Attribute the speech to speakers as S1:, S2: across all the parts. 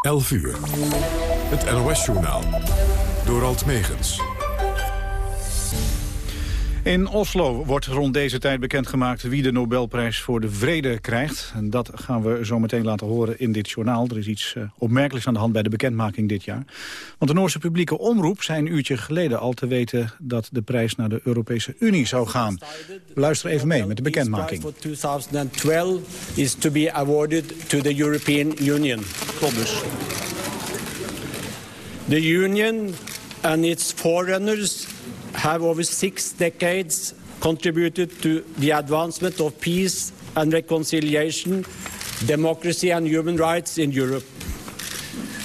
S1: 11 uur. Het NOS-journaal. Door Alt Megens.
S2: In Oslo wordt rond deze tijd bekendgemaakt wie de Nobelprijs voor de Vrede krijgt. En dat gaan we zo meteen laten horen in dit journaal. Er is iets uh, opmerkelijks aan de hand bij de bekendmaking dit jaar. Want de Noorse publieke omroep zei een uurtje geleden al te weten dat de prijs naar de Europese Unie zou gaan. Luister even mee met de bekendmaking.
S3: For 2012 is to be awarded to the European Union.
S2: Klopt dus.
S3: The Union and its forerunners have over six decades contributed to the advancement of peace and reconciliation, democracy and human rights in Europe.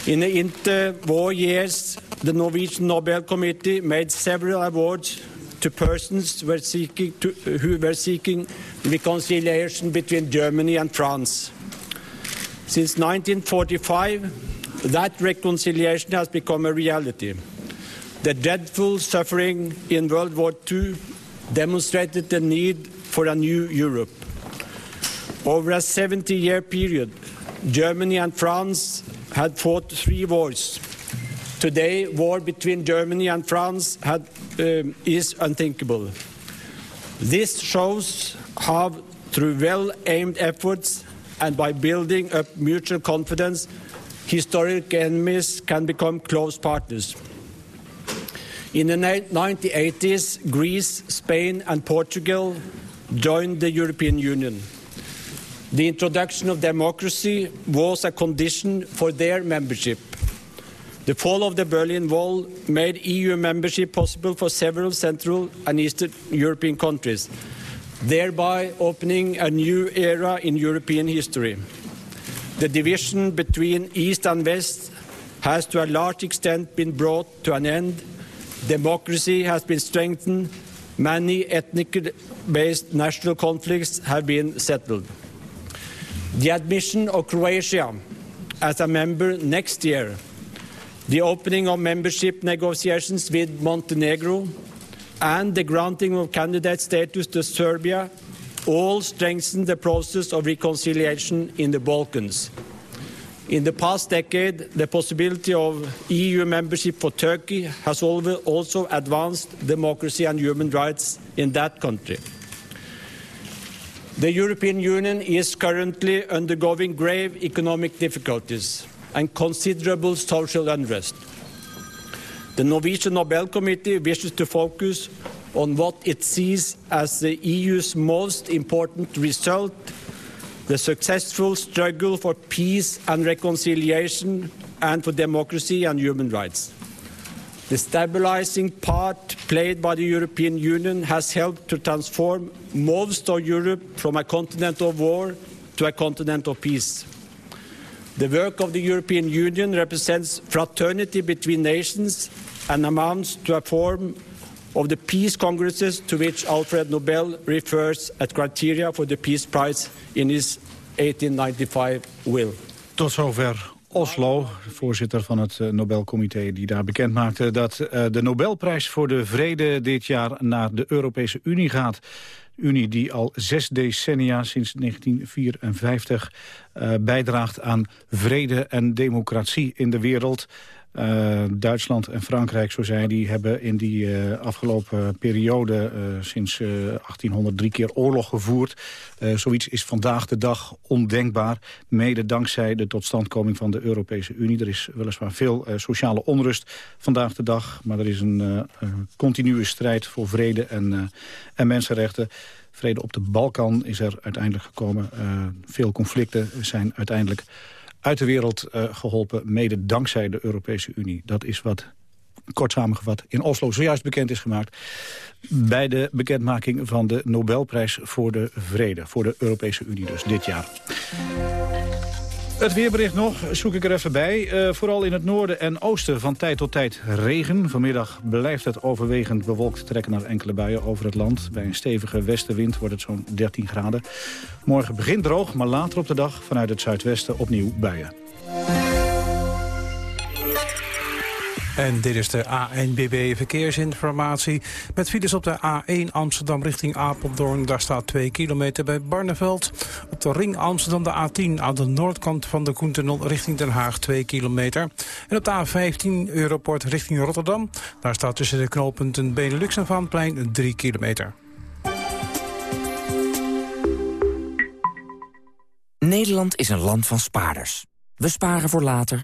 S3: In the interwar years, the Norwegian Nobel Committee made several awards to persons who were seeking, to, who were seeking reconciliation between Germany and France. Since 1945, that reconciliation has become a reality. The dreadful suffering in World War II demonstrated the need for a new Europe. Over a 70-year period, Germany and France had fought three wars. Today, war between Germany and France had, um, is unthinkable. This shows how, through well-aimed efforts and by building up mutual confidence, historic enemies can become close partners. In the 1980s, Greece, Spain and Portugal joined the European Union. The introduction of democracy was a condition for their membership. The fall of the Berlin Wall made EU membership possible for several Central and Eastern European countries, thereby opening a new era in European history. The division between East and West has to a large extent been brought to an end Democracy has been strengthened. Many ethnic-based national conflicts have been settled. The admission of Croatia as a member next year, the opening of membership negotiations with Montenegro, and the granting of candidate status to Serbia all strengthen the process of reconciliation in the Balkans. In the past decade, the possibility of EU membership for Turkey has also advanced democracy and human rights in that country. The European Union is currently undergoing grave economic difficulties and considerable social unrest. The Norwegian Nobel Committee wishes to focus on what it sees as the EU's most important result the successful struggle for peace and reconciliation and for democracy and human rights. The stabilizing part played by the European Union has helped to transform most of Europe from a continent of war to a continent of peace. The work of the European Union represents fraternity between nations and amounts to a form of the peace congresses to which Alfred Nobel refers as criteria for the Peace Prize in his 1895 will.
S2: Tot zover Oslo, voorzitter van het eh, Nobelcomité... die daar bekend maakte dat eh, de Nobelprijs voor de Vrede dit jaar naar de Europese Unie gaat. Unie die al zes decennia, sinds 1954, uh, bijdraagt aan vrede en democratie in de wereld. Uh, Duitsland en Frankrijk, zo zei die hebben in die uh, afgelopen periode uh, sinds 1800 drie keer oorlog gevoerd. zoiets is vandaag de dag ondenkbaar, mede dankzij de totstandkoming van de Europese Unie. Er is weliswaar veel sociale onrust vandaag de dag, maar er is een continue strijd voor vrede en, en mensenrechten. Vrede op de Balkan is er uiteindelijk gekomen. veel conflicten zijn uiteindelijk uit de wereld uh, geholpen, mede dankzij de Europese Unie. Dat is wat, kort samengevat, in Oslo zojuist bekend is gemaakt... bij de bekendmaking van de Nobelprijs voor de Vrede. Voor de Europese Unie dus, dit jaar. Het weerbericht nog, zoek ik er even bij. Uh, vooral in het noorden en oosten van tijd tot tijd regen. Vanmiddag blijft het overwegend bewolkt trekken naar enkele buien over het land. Bij een stevige westenwind wordt het zo'n 13 graden. Morgen begint droog, maar later op de dag vanuit het zuidwesten opnieuw buien.
S4: En dit is de ANBB Verkeersinformatie. Met files op de A1 Amsterdam richting Apeldoorn. Daar staat 2 kilometer bij Barneveld. Op de ring Amsterdam de A10 aan de noordkant van de Koentunnel richting Den Haag 2 kilometer. En op de A15 Europort richting Rotterdam. Daar staat tussen de knooppunten Benelux en Vaanplein 3 kilometer.
S5: Nederland is een land van spaarders. We sparen voor later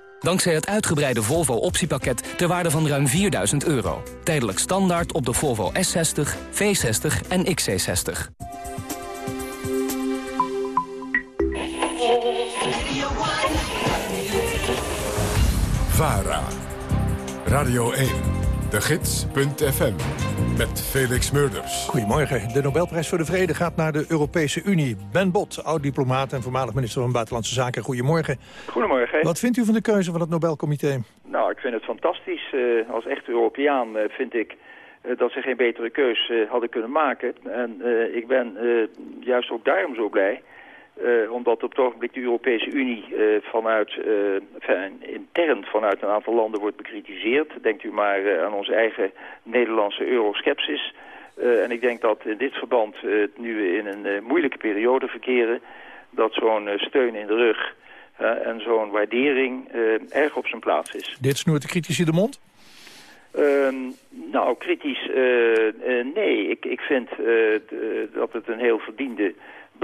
S6: Dankzij het uitgebreide Volvo-optiepakket ter waarde van ruim 4000 euro. Tijdelijk standaard op de Volvo S60, V60 en XC60.
S1: VARA. Radio 1. De Gids.fm. Met Felix Murders.
S7: Goedemorgen. De Nobelprijs voor de Vrede gaat naar de Europese Unie. Ben Bot, oud-diplomaat en voormalig minister van Buitenlandse Zaken. Goedemorgen.
S8: Goedemorgen.
S7: Wat vindt u van de keuze van het Nobelcomité?
S8: Nou, ik vind het fantastisch. Uh, als echte Europeaan uh, vind ik uh, dat ze geen betere keus hadden kunnen maken. En ik ben juist ook daarom zo blij uh, omdat op het ogenblik de Europese Unie uh, vanuit, uh, intern vanuit een aantal landen wordt bekritiseerd. Denkt u maar aan onze eigen Nederlandse euroskepsis. en ik denk dat in dit verband, nu we in een moeilijke periode verkeren... dat zo'n steun in de rug en zo'n waardering erg op zijn plaats is.
S7: Dit snoert de critici de mond?
S8: Ehm, nou, kritisch, nee. Ik, ik vind dat het een heel verdiende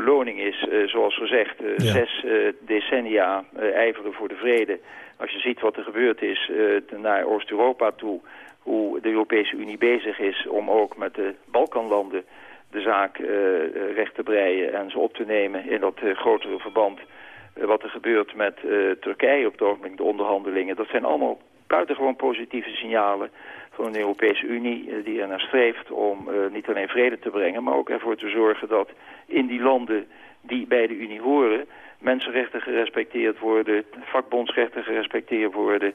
S8: beloning is, uh, zoals gezegd, ja. zes uh, decennia ijveren voor de vrede. Als je ziet wat er gebeurd is naar Oost-Europa toe, hoe de Europese Unie bezig is om ook met de Balkanlanden de zaak recht te breien en ze op te nemen in dat grotere verband. wat er gebeurt met Turkije op het ogenblik, de onderhandelingen, dat zijn allemaal buitengewoon positieve signalen van de Europese Unie uh, die er naar streeft om uh, niet alleen vrede te brengen, maar ook ervoor te zorgen dat in die landen die bij de Unie horen, mensenrechten gerespecteerd worden, vakbondsrechten gerespecteerd worden.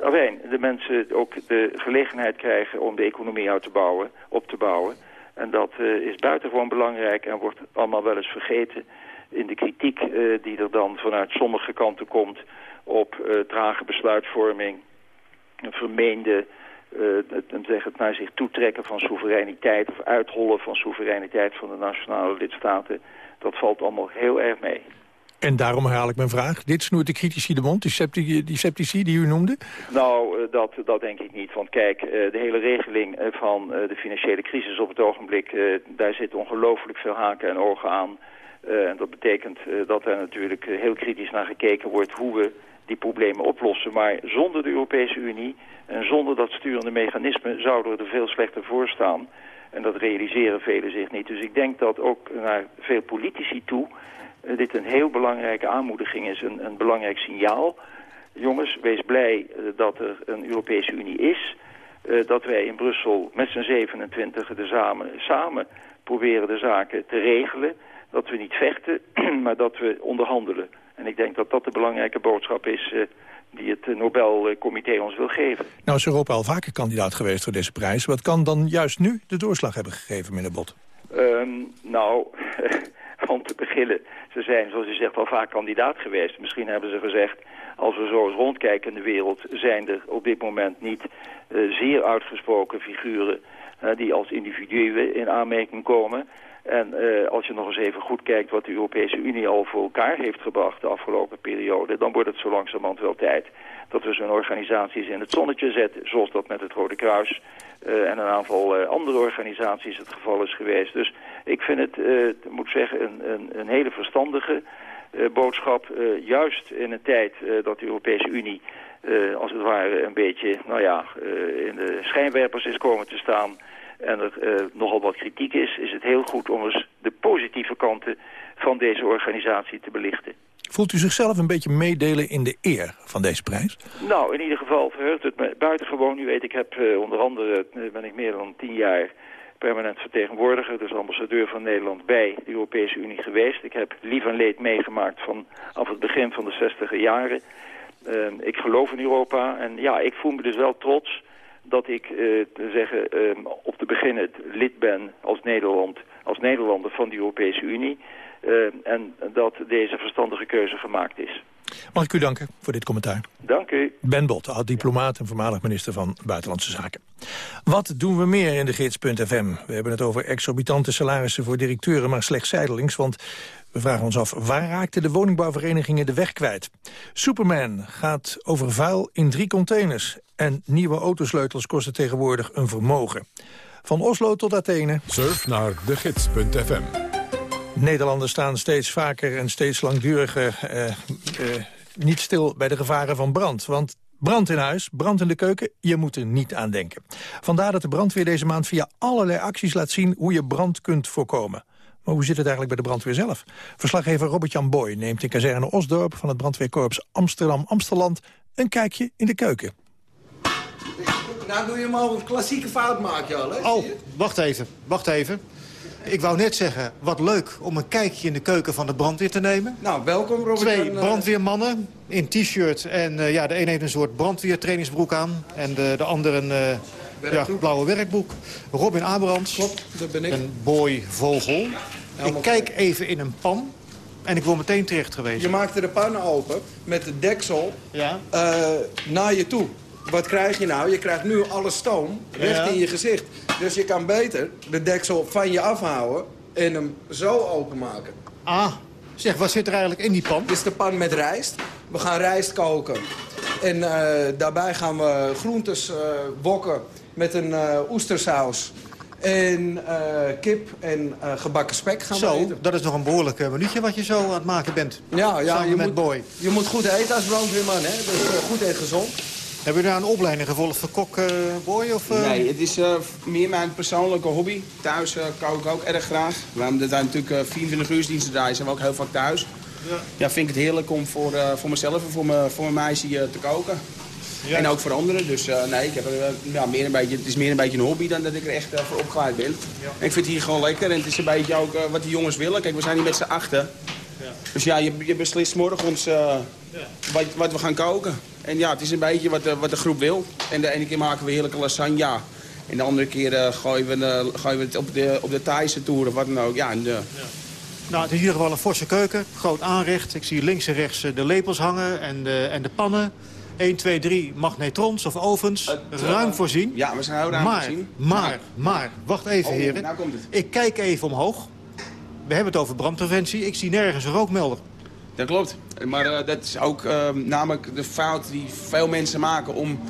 S8: Alleen de mensen ook de gelegenheid krijgen om de economie uit te bouwen, op te bouwen. En dat uh, is buitengewoon belangrijk en wordt allemaal wel eens vergeten in de kritiek die er dan vanuit sommige kanten komt op trage besluitvorming, een vermeende uh, zeg het naar zich toetrekken van soevereiniteit of uithollen van soevereiniteit van de nationale lidstaten, dat valt allemaal heel erg mee.
S7: En daarom herhaal ik mijn vraag. Dit snoert de critici de mond, die, septici die, sceptici die u noemde?
S8: Nou, uh, dat, dat denk ik niet. Want kijk, uh, de hele regeling van de financiële crisis op het ogenblik... daar zit ongelooflijk veel haken en ogen aan. en dat betekent dat er natuurlijk heel kritisch naar gekeken wordt... hoe we die problemen oplossen. Maar zonder de Europese Unie en zonder dat sturende mechanisme zouden we er veel slechter voor staan. En dat realiseren velen zich niet. Dus ik denk dat ook naar veel politici toe uh, dit een heel belangrijke aanmoediging is. Een, een belangrijk signaal. Jongens, wees blij uh, dat er een Europese Unie is. Uh, dat wij in Brussel met z'n 27 de samen, samen proberen de zaken te regelen. Dat we niet vechten, maar dat we onderhandelen. En ik denk dat dat de belangrijke boodschap is uh, die het Nobelcomité ons wil geven.
S7: Nou is Europa al vaker kandidaat geweest voor deze prijs. Wat kan dan juist nu de doorslag hebben gegeven, meneer Bot?
S8: Um, nou, om te beginnen, ze zijn zoals u zegt al vaak kandidaat geweest. Misschien hebben ze gezegd, als we zo eens rondkijken in de wereld... zijn er op dit moment niet uh, zeer uitgesproken figuren... Uh, die als individuen in aanmerking komen... En uh, als je nog eens even goed kijkt wat de Europese Unie al voor elkaar heeft gebracht de afgelopen periode, dan wordt het zo langzamerhand wel tijd dat we zo'n organisaties in het zonnetje zetten, zoals dat met het Rode Kruis uh, en een aantal uh, andere organisaties het geval is geweest. Dus ik vind het, moet zeggen, een, een, een hele verstandige boodschap, juist in een tijd dat de Europese Unie als het ware een beetje, nou ja, in de schijnwerpers is komen te staan en er uh, nogal wat kritiek is, is het heel goed om eens de positieve kanten van deze organisatie te belichten.
S7: Voelt u zichzelf een beetje meedelen in de eer van deze prijs?
S8: Nou, in ieder geval verheugt het me buitengewoon. U weet, ik heb uh, onder andere, uh, ben ik meer dan tien jaar permanent vertegenwoordiger, dus ambassadeur van Nederland bij de Europese Unie geweest. Ik heb lief en leed meegemaakt vanaf het begin van de zestiger jaren. Ehm, ik geloof in Europa en ja, ik voel me dus wel trots dat ik uh, te zeggen um, op te beginnen lid ben als, Nederland, als Nederlander van de Europese Unie. Uh, en dat deze verstandige keuze gemaakt is.
S7: Mag ik u danken voor dit commentaar?
S8: Dank u.
S7: Ben Bot, oud-diplomaat en voormalig minister van Buitenlandse Zaken. Wat doen we meer in de gids.fm? We hebben het over exorbitante salarissen voor directeuren, maar slechts zijdelings. Want we vragen ons af, waar raakten de woningbouwverenigingen de weg kwijt? Superman gaat over vuil in drie containers. En nieuwe autosleutels kosten tegenwoordig een vermogen. Van Oslo tot Athene.
S1: Surf naar de gids.fm.
S7: Nederlanders staan steeds vaker en steeds langduriger eh, eh, niet stil bij de gevaren van brand. Want brand in huis, brand in de keuken, je moet er niet aan denken. Vandaar dat de brandweer deze maand via allerlei acties laat zien hoe je brand kunt voorkomen. Maar hoe zit het eigenlijk bij de brandweer zelf? Verslaggever Robert-Jan Boy neemt in kazerne Osdorp van het brandweerkorps Amsterdam-Amsteland een kijkje in de keuken.
S9: Nou doe je hem al een klassieke fout maken, al, hè?
S10: Oh, wacht even, wacht even. Ik wou net zeggen, wat leuk om een kijkje in de keuken van de brandweer te nemen.
S9: Nou, welkom Robert.
S10: Twee brandweermannen in t-shirt en uh, ja, de een heeft een soort brandweertrainingsbroek aan... en de, de ander een uh, ja, blauwe werkboek. Robin Abrams.
S9: Klopt, dat ben ik.
S10: Een boy vogel. Ik kijk even in een pan en ik word meteen terecht geweest.
S9: Je maakte de pan open met de deksel ja. uh, naar je toe. Wat krijg je nou? Je krijgt nu alle stoom recht ja. in je gezicht. Dus je kan beter de deksel van je afhouden en hem zo openmaken.
S10: Ah, zeg, wat zit er eigenlijk in die pan?
S9: Dit is de pan met rijst. We gaan rijst koken. En uh, daarbij gaan we groentes uh, wokken met een uh, oestersaus. En kip en gebakken spek gaan
S10: zo,
S9: we eten.
S10: dat is nog een behoorlijk minuutje wat je zo aan het maken bent.
S9: Ja, ja je,
S10: met
S9: moet,
S10: boy.
S9: je moet goed eten als brandweerman, hè? Dus goed en gezond.
S10: Hebben jullie daar een opleiding gevolgd voor kok, uh, boy? Of, uh...
S11: Nee, het is uh, meer mijn persoonlijke hobby. Thuis kook ik ook erg graag. We hebben zijn natuurlijk 24 uur diensten draaien, zijn we ook heel vaak thuis. Ja, ja vind ik het heerlijk om voor, voor mezelf en voor, me, voor mijn meisje te koken. En ook voor anderen. Dus nee, ik heb er, ja, meer een beetje, het is meer een beetje een hobby dan dat ik er echt voor opgeleid ben. En ik vind het hier gewoon lekker en het is een beetje ook wat die jongens willen. Kijk, we zijn hier met z'n achten. Ja. Dus ja, je, je beslist morgens wat, wat we gaan koken. En ja, het is een beetje wat de, wat de groep wil. En de ene keer maken we heerlijke lasagne. En de andere keer uh, gooien, we, uh, gooien we het op de, op de Thaise toer of wat dan ook. Ja, en, uh... ja.
S10: Nou, het is in ieder geval een forse keuken. Groot aanrecht. Ik zie links en rechts de lepels hangen en de, en de pannen. 1, 2, 3 magnetrons of ovens. ruim voorzien.
S11: Ja, we zijn heel ruim
S10: maar,
S11: voorzien.
S10: Maar, maar, wacht even
S11: oh,
S10: heren.
S11: Nou komt het.
S10: Ik kijk even omhoog. We hebben het over brandpreventie. Ik zie nergens een rookmelder.
S11: Dat klopt. Maar uh, dat is ook uh, namelijk de fout die veel mensen maken om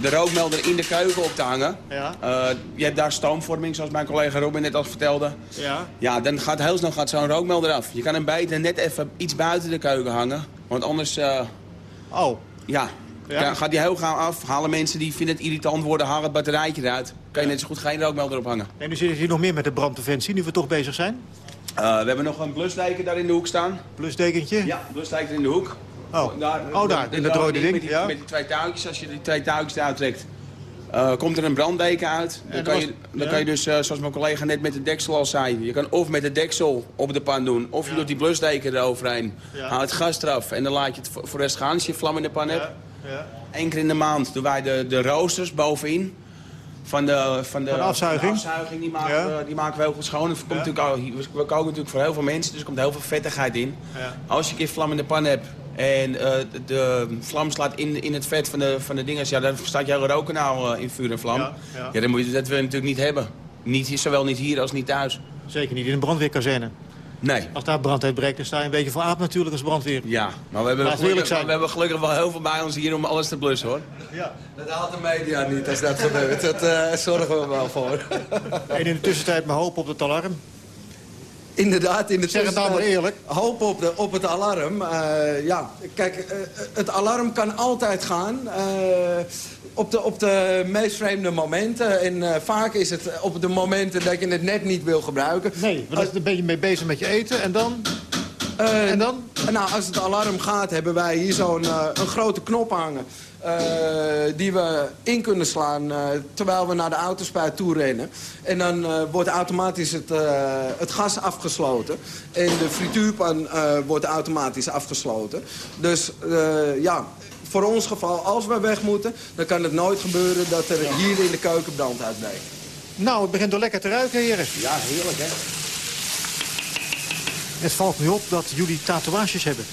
S11: de rookmelder in de keuken op te hangen.
S10: Ja.
S11: Uh, je hebt daar stoomvorming, zoals mijn collega Robin net al vertelde.
S10: Ja.
S11: Ja, dan gaat heel snel gaat zo'n rookmelder af. Je kan hem beter net even iets buiten de keuken hangen. Want anders...
S10: oh.
S11: Ja, ja. gaat die heel gauw af. Halen mensen die vinden het irritant worden, halen het batterijtje eruit. Kan je net zo goed geen rookmelder ophangen.
S10: En nu zit hier nog meer met de brandpreventie, nu we toch bezig zijn?
S11: Uh, we hebben nog een blusdeken daar in de hoek staan.
S10: Blusdekentje?
S11: Ja, blusdeken in de hoek.
S10: Oh, daar, oh, daar in dat rode ding.
S11: Met die,
S10: ja.
S11: met die twee touwtjes, als je die twee touwtjes eruit trekt, uh, komt er een branddeken uit. Dan, kan, was, je, dan ja. kan je dus, uh, zoals mijn collega net met de deksel al zei... je kan of met de deksel op de pan doen... of je ja. doet die blusdeken eroverheen. Haal het gas eraf en dan laat je het voor de rest gaan als je vlam in de pan hebt. Eén keer in de maand doen wij de, de roosters bovenin van de, van de,
S10: van de afzuiging.
S11: Van de afzuiging die, maken, ja. we, die maken we heel goed schoon. Het komt natuurlijk, we koken natuurlijk voor heel veel mensen, dus er komt heel veel vettigheid in.
S10: Ja.
S11: Als je een keer vlam in de pan hebt en uh, de, vlam slaat in, in het vet van de, van de dingen, ja, dan staat jouw rookkanaal uh, in vuur en vlam. Ja, ja. dan moet je, dat wil je natuurlijk niet hebben. Niet, zowel niet hier als niet thuis.
S10: Zeker niet in een brandweerkazerne.
S11: Nee.
S10: Als daar brand uitbreekt, dan sta je een beetje voor aap natuurlijk als brandweer.
S11: Ja, maar we hebben, gelukkig,
S10: zijn.
S11: we hebben gelukkig wel heel veel bij ons hier om alles te blussen, hoor.
S10: Ja.
S9: Dat haalt de media niet als dat gebeurt. Dat eh, zorgen we wel voor.
S10: En in de tussentijd maar hoop op het alarm.
S9: Inderdaad, in de
S10: Zeg het nou maar
S9: tussentijd
S10: eerlijk.
S9: Hoop op, de, op het alarm. Eh, ja, kijk, eh, het alarm kan altijd gaan. Op, de, op de meest vreemde momenten. En eh, vaak is het op de momenten dat je het net niet wil gebruiken.
S10: Nee, want dan ben je mee bezig met je eten en dan...
S9: Eh,
S10: En dan?
S9: Nou, als het alarm gaat, hebben wij hier zo'n eh, een grote knop hangen. eh, die we in kunnen slaan eh, terwijl we naar de autospuit toe rennen. En dan eh, wordt automatisch het, eh, het gas afgesloten. En de frituurpan eh, wordt automatisch afgesloten. Dus eh, ja, voor ons geval, als we weg moeten... dan kan het nooit gebeuren dat er hier in de keuken brand uitbreekt.
S10: Nou, het begint toch lekker te ruiken, heren.
S9: Ja, heerlijk hè.
S10: Het valt me op dat jullie tatoeages hebben.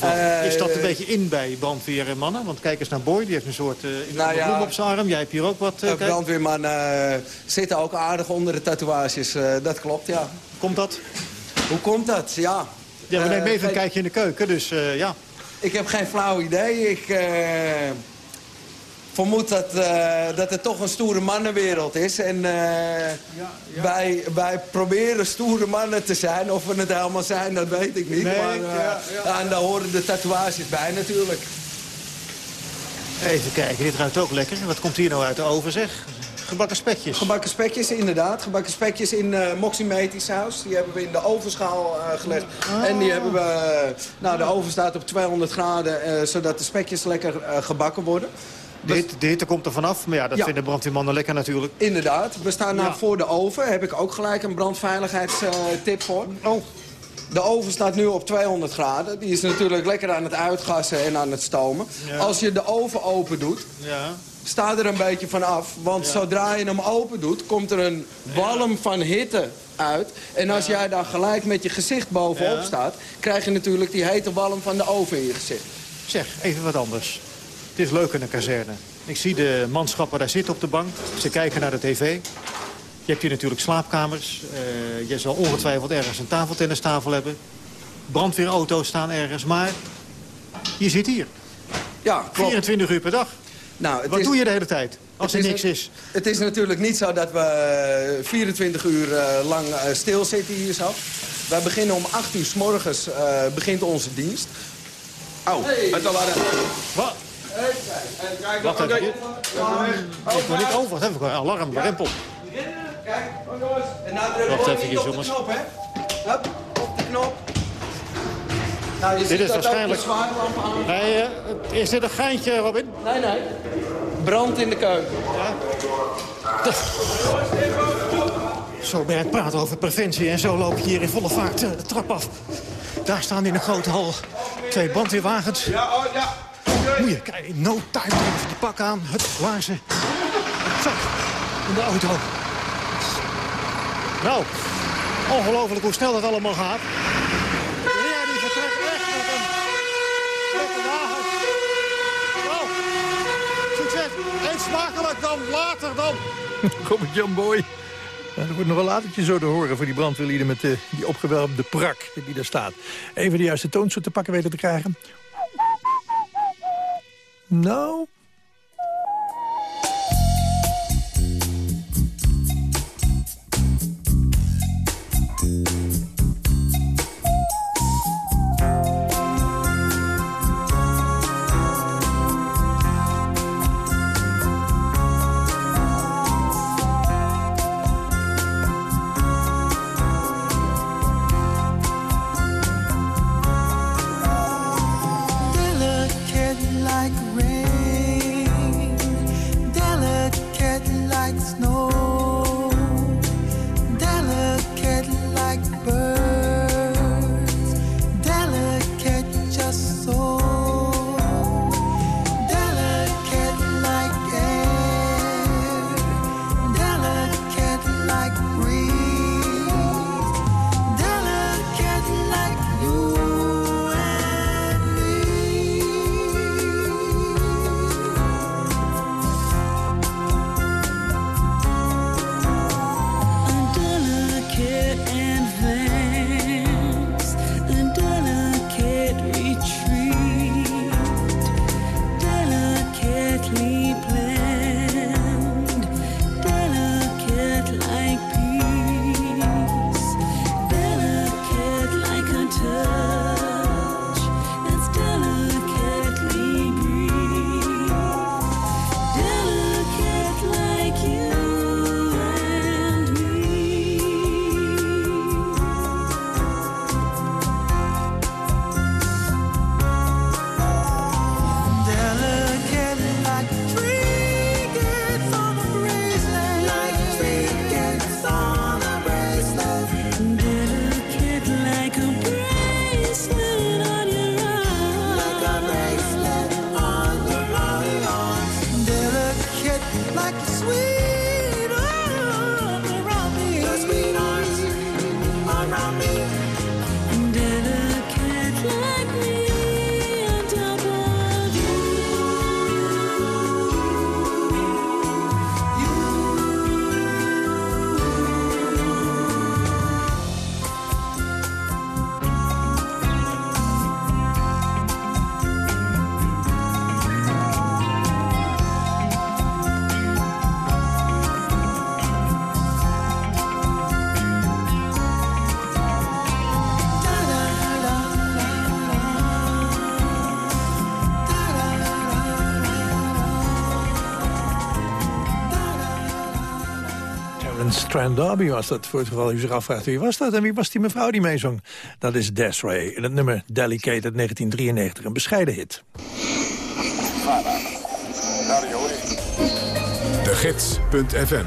S9: Eh,
S10: is dat een beetje in bij brandweermannen? Want kijk eens naar Boy, die heeft een soort uh,
S9: Nou ja.
S10: bloem op zijn arm. Jij hebt hier ook wat... Uh,
S9: brandweermannen zitten ook aardig onder de tatoeages. dat klopt, ja.
S10: Komt dat?
S9: Hoe komt dat? Ja.
S10: Ja, we nemen even een kijkje in de keuken, dus ja.
S9: Ik heb geen flauw idee. Ik eh, vermoed dat, eh, dat het toch een stoere mannenwereld is. En eh, Wij, wij proberen stoere mannen te zijn. Of we het helemaal zijn, dat weet ik niet.
S10: Nee,
S9: maar,
S10: ja, ja.
S9: En daar horen de tatoeages bij natuurlijk.
S10: Even kijken, dit ruikt ook lekker. Wat komt hier nou uit de oven, zeg? Gebakken spekjes.
S9: Gebakken spekjes, inderdaad. Gebakken spekjes in uh, moximeti saus. Die hebben we in de ovenschaal uh, gelegd. En die hebben we... nou, de oven staat op 200 graden, uh, zodat de spekjes lekker gebakken worden.
S10: De hitte, de hitte komt er vanaf, maar ja, dat
S9: Ja.
S10: vinden brandweermannen lekker natuurlijk.
S9: Inderdaad. We staan nou
S10: Ja.
S9: voor de oven. Heb ik ook gelijk een brandveiligheidstip voor.
S10: Oh.
S9: De oven staat nu op 200 graden. Die is natuurlijk lekker aan het uitgassen en aan het stomen.
S10: Ja.
S9: Als je de oven open doet,
S10: Ja.
S9: Sta er een beetje van af. Want zodra je hem open doet, komt er een walm van hitte uit. En als jij daar gelijk met je gezicht bovenop staat... krijg je natuurlijk die hete walm van de oven in je gezicht.
S10: Zeg, even wat anders. Het is leuk in een kazerne. Ik zie de manschappen daar zitten op de bank. Ze kijken naar de tv. Je hebt hier natuurlijk slaapkamers. Eh, je zal ongetwijfeld ergens een tafeltennistafel hebben. Brandweerauto's staan ergens, maar je zit hier.
S9: Ja, klopt.
S10: 24 uur per dag.
S9: Nou, het
S10: Wat
S9: is-
S10: doe je de hele tijd als er niks is?
S9: Het is natuurlijk niet zo dat we eh, 24 uur eh, lang eh, stilzitten hier zo. Wij beginnen om 8 uur s morgens eh, begint onze dienst.
S11: Oh, het alarm.
S10: Wat? Wacht even. Ik word niet over. Wat heb ik? Een alarm, rempel.
S9: Kijk, oh jongens. En nou druk
S10: Wacht
S9: je
S10: even,
S9: niet op de knop, hè. Hup, op de knop. Nou, je
S10: Dit
S9: ziet
S10: is waarschijnlijk-. Nee, eh, is dit een geintje, Robin?
S9: Nee, nee. Brand in de keuken.
S10: Zo ben je aan het praten over preventie en zo loop je hier in volle vaart eh, de trap af. Daar staan in een grote hal twee brandweerwagens.
S11: Ja, oh, ja.
S10: Moet je kijken, in no time ze die pak aan. Het waar ze. Zo, in de auto. Nou, ongelooflijk hoe snel dat allemaal gaat. Ja, die vertrekt weg met een, met de wagen. Nou, succes. Eet smakelijk dan, later dan.
S7: Robert Jan Boy. Er wordt nog een latertje zo te horen voor die brandweerlieden met eh, die opgewelmde prak die daar staat. Even de juiste toonsoort te pakken weten te krijgen. Nou, Strand Darby was dat, voor het geval u zich afvraagt wie was dat... en wie was die mevrouw die meezong? Dat is Desiree in het nummer Delicate uit 1993, een bescheiden hit.
S1: De Gids.fm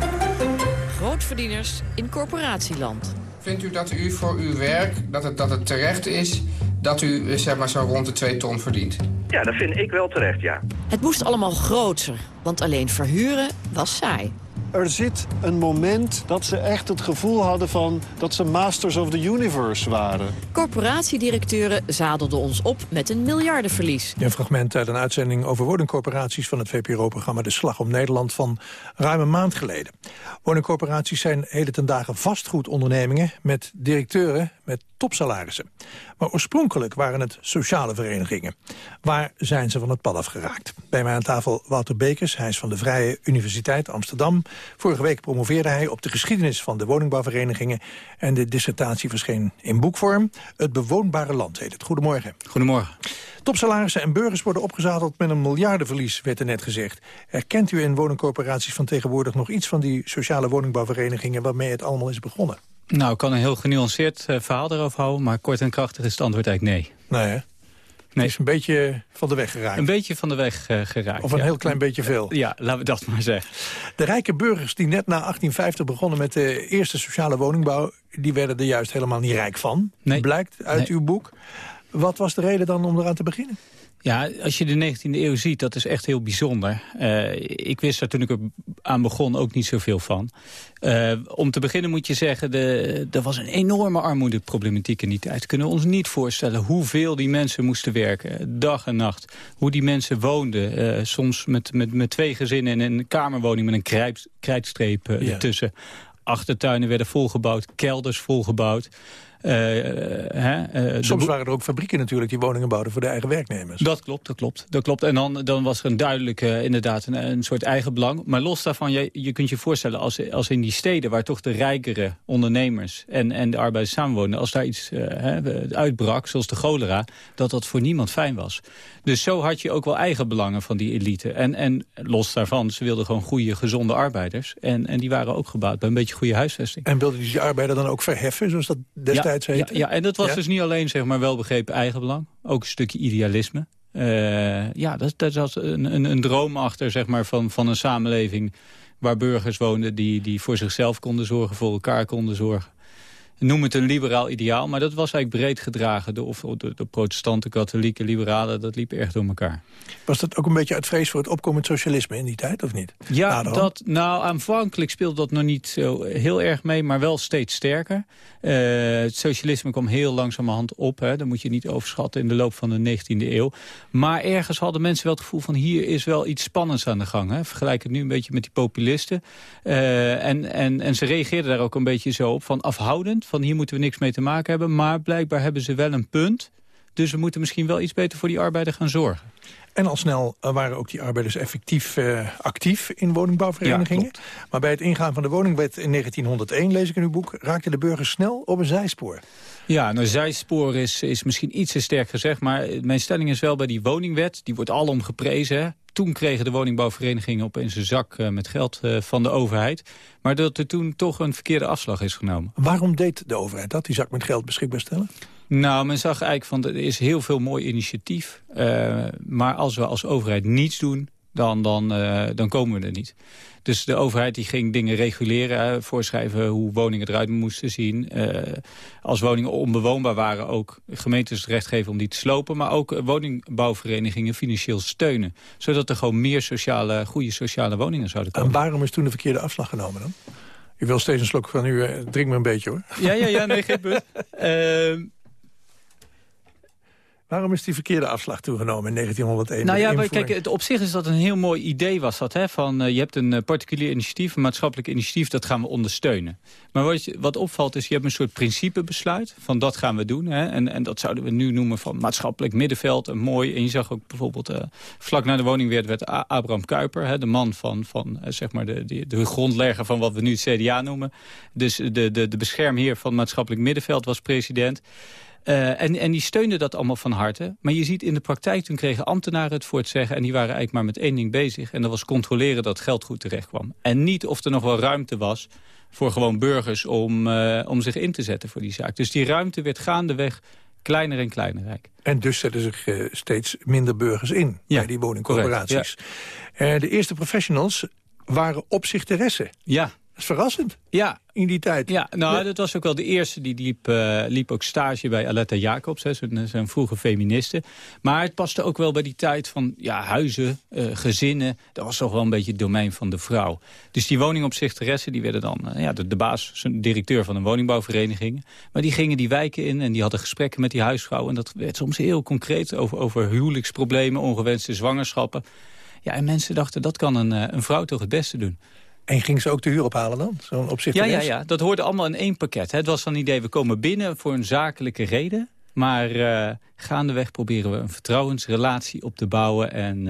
S12: Grootverdieners in corporatieland.
S13: Vindt u dat u voor uw werk, dat het, dat het terecht is dat u zeg maar zo rond de 2 ton verdient?
S14: Ja, dat vind ik wel terecht, ja.
S12: Het moest allemaal groter, want alleen verhuren was saai.
S15: Er zit een moment dat ze echt het gevoel hadden van dat ze masters of the universe waren.
S12: Corporatiedirecteuren zadelden ons op met een miljardenverlies.
S7: Een fragment uit een uitzending over woningcorporaties van het VPRO-programma De Slag om Nederland van ruim een maand geleden. Woningcorporaties zijn heden ten dagen vastgoedondernemingen met directeuren met topsalarissen. Maar oorspronkelijk waren het sociale verenigingen. Waar zijn ze van het pad afgeraakt? Bij mij aan tafel Wouter Bekers, hij is van de Vrije Universiteit Amsterdam. Vorige week promoveerde hij op de geschiedenis van de woningbouwverenigingen... en de dissertatie verscheen in boekvorm. Het bewoonbare land heet het. Goedemorgen.
S2: Goedemorgen.
S7: Topsalarissen en burgers worden opgezadeld met een miljardenverlies, werd er net gezegd. Herkent u in woningcorporaties van tegenwoordig nog iets van die sociale woningbouwverenigingen waarmee het allemaal is begonnen?
S16: Nou, ik kan een heel genuanceerd uh, verhaal erover houden... maar kort en krachtig is het antwoord eigenlijk nee.
S7: Nee, hè? Nee. Het is een beetje van de weg geraakt.
S16: Een beetje van de weg uh, geraakt,
S7: Of een ja. heel klein beetje veel.
S16: Ja, laten we dat maar zeggen.
S7: De rijke burgers die net na 1850 begonnen met de eerste sociale woningbouw... die werden er juist helemaal niet rijk van,
S16: nee.
S7: blijkt uit
S16: nee.
S7: uw boek. Wat was de reden dan om eraan te beginnen?
S16: Ja, als je de 19e eeuw ziet, dat is echt heel bijzonder. Uh, ik wist daar toen ik er aan begon ook niet zoveel van. Uh, om te beginnen moet je zeggen, de, er was een enorme armoedeproblematiek in die tijd. Kunnen we ons niet voorstellen hoeveel die mensen moesten werken, dag en nacht. Hoe die mensen woonden, uh, soms met, met, met twee gezinnen in een kamerwoning met een krijt, krijtstreep ja. ertussen. Achtertuinen werden volgebouwd, kelders volgebouwd. Uh,
S7: hè, uh, Soms waren er ook fabrieken natuurlijk die woningen bouwden voor de eigen werknemers.
S16: Dat klopt, dat klopt. Dat klopt. En dan, dan was er een duidelijk uh, inderdaad een, een, soort eigen belang. Maar los daarvan, je, je kunt je voorstellen als, als in die steden... waar toch de rijkere ondernemers en, en de arbeiders samenwonen... als daar iets hè, uitbrak, zoals de cholera... dat dat voor niemand fijn was. Dus zo had je ook wel eigen belangen van die elite. En, en los daarvan, ze wilden gewoon goede, gezonde arbeiders. En, en die waren ook gebouwd bij een beetje goede huisvesting.
S7: En wilden die arbeider dan ook verheffen, zoals dat destijds
S16: ja, Ja, ja, en dat was ja? dus niet alleen zeg maar welbegrepen eigenbelang. Ook een stukje idealisme. Uh, ja, dat, dat was een, een, een droom achter zeg maar, van, van een samenleving... waar burgers woonden die, die voor zichzelf konden zorgen, voor elkaar konden zorgen noem het een liberaal ideaal, maar dat was eigenlijk breed gedragen. De, of de, de protestanten, katholieken, liberalen, dat liep erg door elkaar.
S7: Was dat ook een beetje uit vrees voor het opkomend socialisme in die tijd, of niet?
S16: Ja, dat, nou aanvankelijk speelde dat nog niet zo heel erg mee, maar wel steeds sterker. Uh, het socialisme kwam heel langzamerhand op, hè. dat moet je niet overschatten in de loop van de 19e eeuw. Maar ergens hadden mensen wel het gevoel van hier is wel iets spannends aan de gang. Hè. Vergelijk het nu een beetje met die populisten. Uh, en, en, en ze reageerden daar ook een beetje zo op, van afhoudend van hier moeten we niks mee te maken hebben. Maar blijkbaar hebben ze wel een punt. Dus we moeten misschien wel iets beter voor die arbeider gaan zorgen.
S7: En al snel waren ook die arbeiders effectief uh, actief in woningbouwverenigingen.
S16: Ja,
S7: maar bij het ingaan van de woningwet in 1901, lees ik in uw boek... raakten de burgers snel op een zijspoor.
S16: Ja, nou zijspoor is, is misschien iets te sterk gezegd... maar mijn stelling is wel bij die woningwet, die wordt alom geprezen... Toen kregen de woningbouwverenigingen opeens een zak uh, met geld uh, van de overheid. Maar dat er toen toch een verkeerde afslag is genomen.
S7: Waarom deed de overheid dat, die zak met geld beschikbaar stellen?
S16: Nou, men zag eigenlijk van, er is heel veel mooi initiatief. Uh, maar als we als overheid niets doen, dan, dan, uh, dan komen we er niet. Dus de overheid die ging dingen reguleren, uh, voorschrijven hoe woningen eruit moesten zien. Uh, als woningen onbewoonbaar waren, ook gemeentes het recht geven om die te slopen. Maar ook woningbouwverenigingen financieel steunen. Zodat er gewoon meer sociale, goede sociale woningen zouden komen.
S7: En waarom is toen de verkeerde afslag genomen dan? U wil steeds een slok van u, drink me een beetje hoor.
S16: Ja, ja, ja, nee, geen punt.
S7: Waarom is die verkeerde afslag toegenomen in 1901?
S16: Nou ja, kijk, het, op zich is dat een heel mooi idee was dat. Hè, van, uh, je hebt een uh, particulier initiatief, een maatschappelijk initiatief, dat gaan we ondersteunen. Maar wat, je, wat opvalt is, je hebt een soort principebesluit van dat gaan we doen. Hè, en, en dat zouden we nu noemen van maatschappelijk middenveld, een mooi. En je zag ook bijvoorbeeld, uh, vlak na de woningwet werd Abraham Kuyper, hè, de man van, van zeg maar de, de, de grondlegger van wat we nu het CDA noemen. Dus de, de, de beschermheer van maatschappelijk middenveld was president. Uh, en, en die steunden dat allemaal van harte. Maar je ziet in de praktijk, toen kregen ambtenaren het voor het zeggen... en die waren eigenlijk maar met één ding bezig. En dat was controleren dat geld goed terecht kwam. En niet of er nog wel ruimte was voor gewoon burgers om, uh, om zich in te zetten voor die zaak. Dus die ruimte werd gaandeweg kleiner en kleiner rijk.
S7: En dus zetten zich uh, steeds minder burgers in ja, bij die woningcorporaties. Ja. de eerste professionals waren opzichteressen.
S16: Ja,
S7: is verrassend.
S16: Ja.
S7: In die tijd.
S16: Ja, nou, dat was ook wel de eerste. Die liep, uh, liep ook stage bij Aletta Jacobs, zijn vroege feministe. Maar het paste ook wel bij die tijd van ja, huizen, uh, gezinnen. Dat was toch wel een beetje het domein van de vrouw. Dus die woningopzichteressen, die werden dan uh, ja, de, de baas, directeur van een woningbouwvereniging. Maar die gingen die wijken in en die hadden gesprekken met die huisvrouw. En dat werd soms heel concreet over, over huwelijksproblemen, ongewenste zwangerschappen. Ja, en mensen dachten, dat kan een, een vrouw toch het beste doen.
S7: En ging ze ook de huur ophalen dan? Zo'n opzicht
S16: ja, ja, ja, dat hoorde allemaal in één pakket. Het was van het idee, we komen binnen voor een zakelijke reden. Maar uh, gaandeweg proberen we een vertrouwensrelatie op te bouwen. En,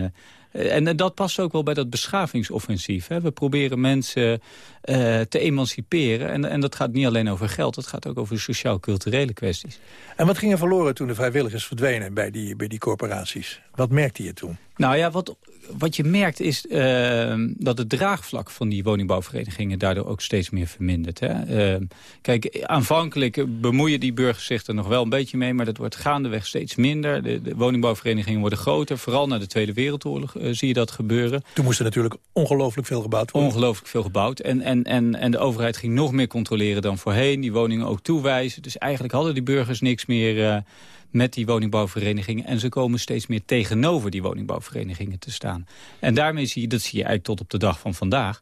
S16: uh, en, en dat past ook wel bij dat beschavingsoffensief. Hè. We proberen mensen uh, te emanciperen. En, en dat gaat niet alleen over geld, het gaat ook over sociaal-culturele kwesties.
S7: En wat ging er verloren toen de vrijwilligers verdwenen bij die, bij die corporaties? Wat merkte je toen?
S16: Nou ja, wat, wat je merkt is uh, dat het draagvlak van die woningbouwverenigingen daardoor ook steeds meer vermindert. Hè? Uh, kijk, aanvankelijk bemoeien die burgers zich er nog wel een beetje mee, maar dat wordt gaandeweg steeds minder. De, de woningbouwverenigingen worden groter, vooral na de Tweede Wereldoorlog uh, zie je dat gebeuren.
S7: Toen moest er natuurlijk ongelooflijk veel gebouwd worden.
S16: Ongelooflijk veel gebouwd en, en, en, en de overheid ging nog meer controleren dan voorheen, die woningen ook toewijzen. Dus eigenlijk hadden die burgers niks meer eh, met die woningbouwverenigingen. En ze komen steeds meer tegenover die woningbouwverenigingen te staan. En daarmee zie je, dat zie je eigenlijk tot op de dag van vandaag...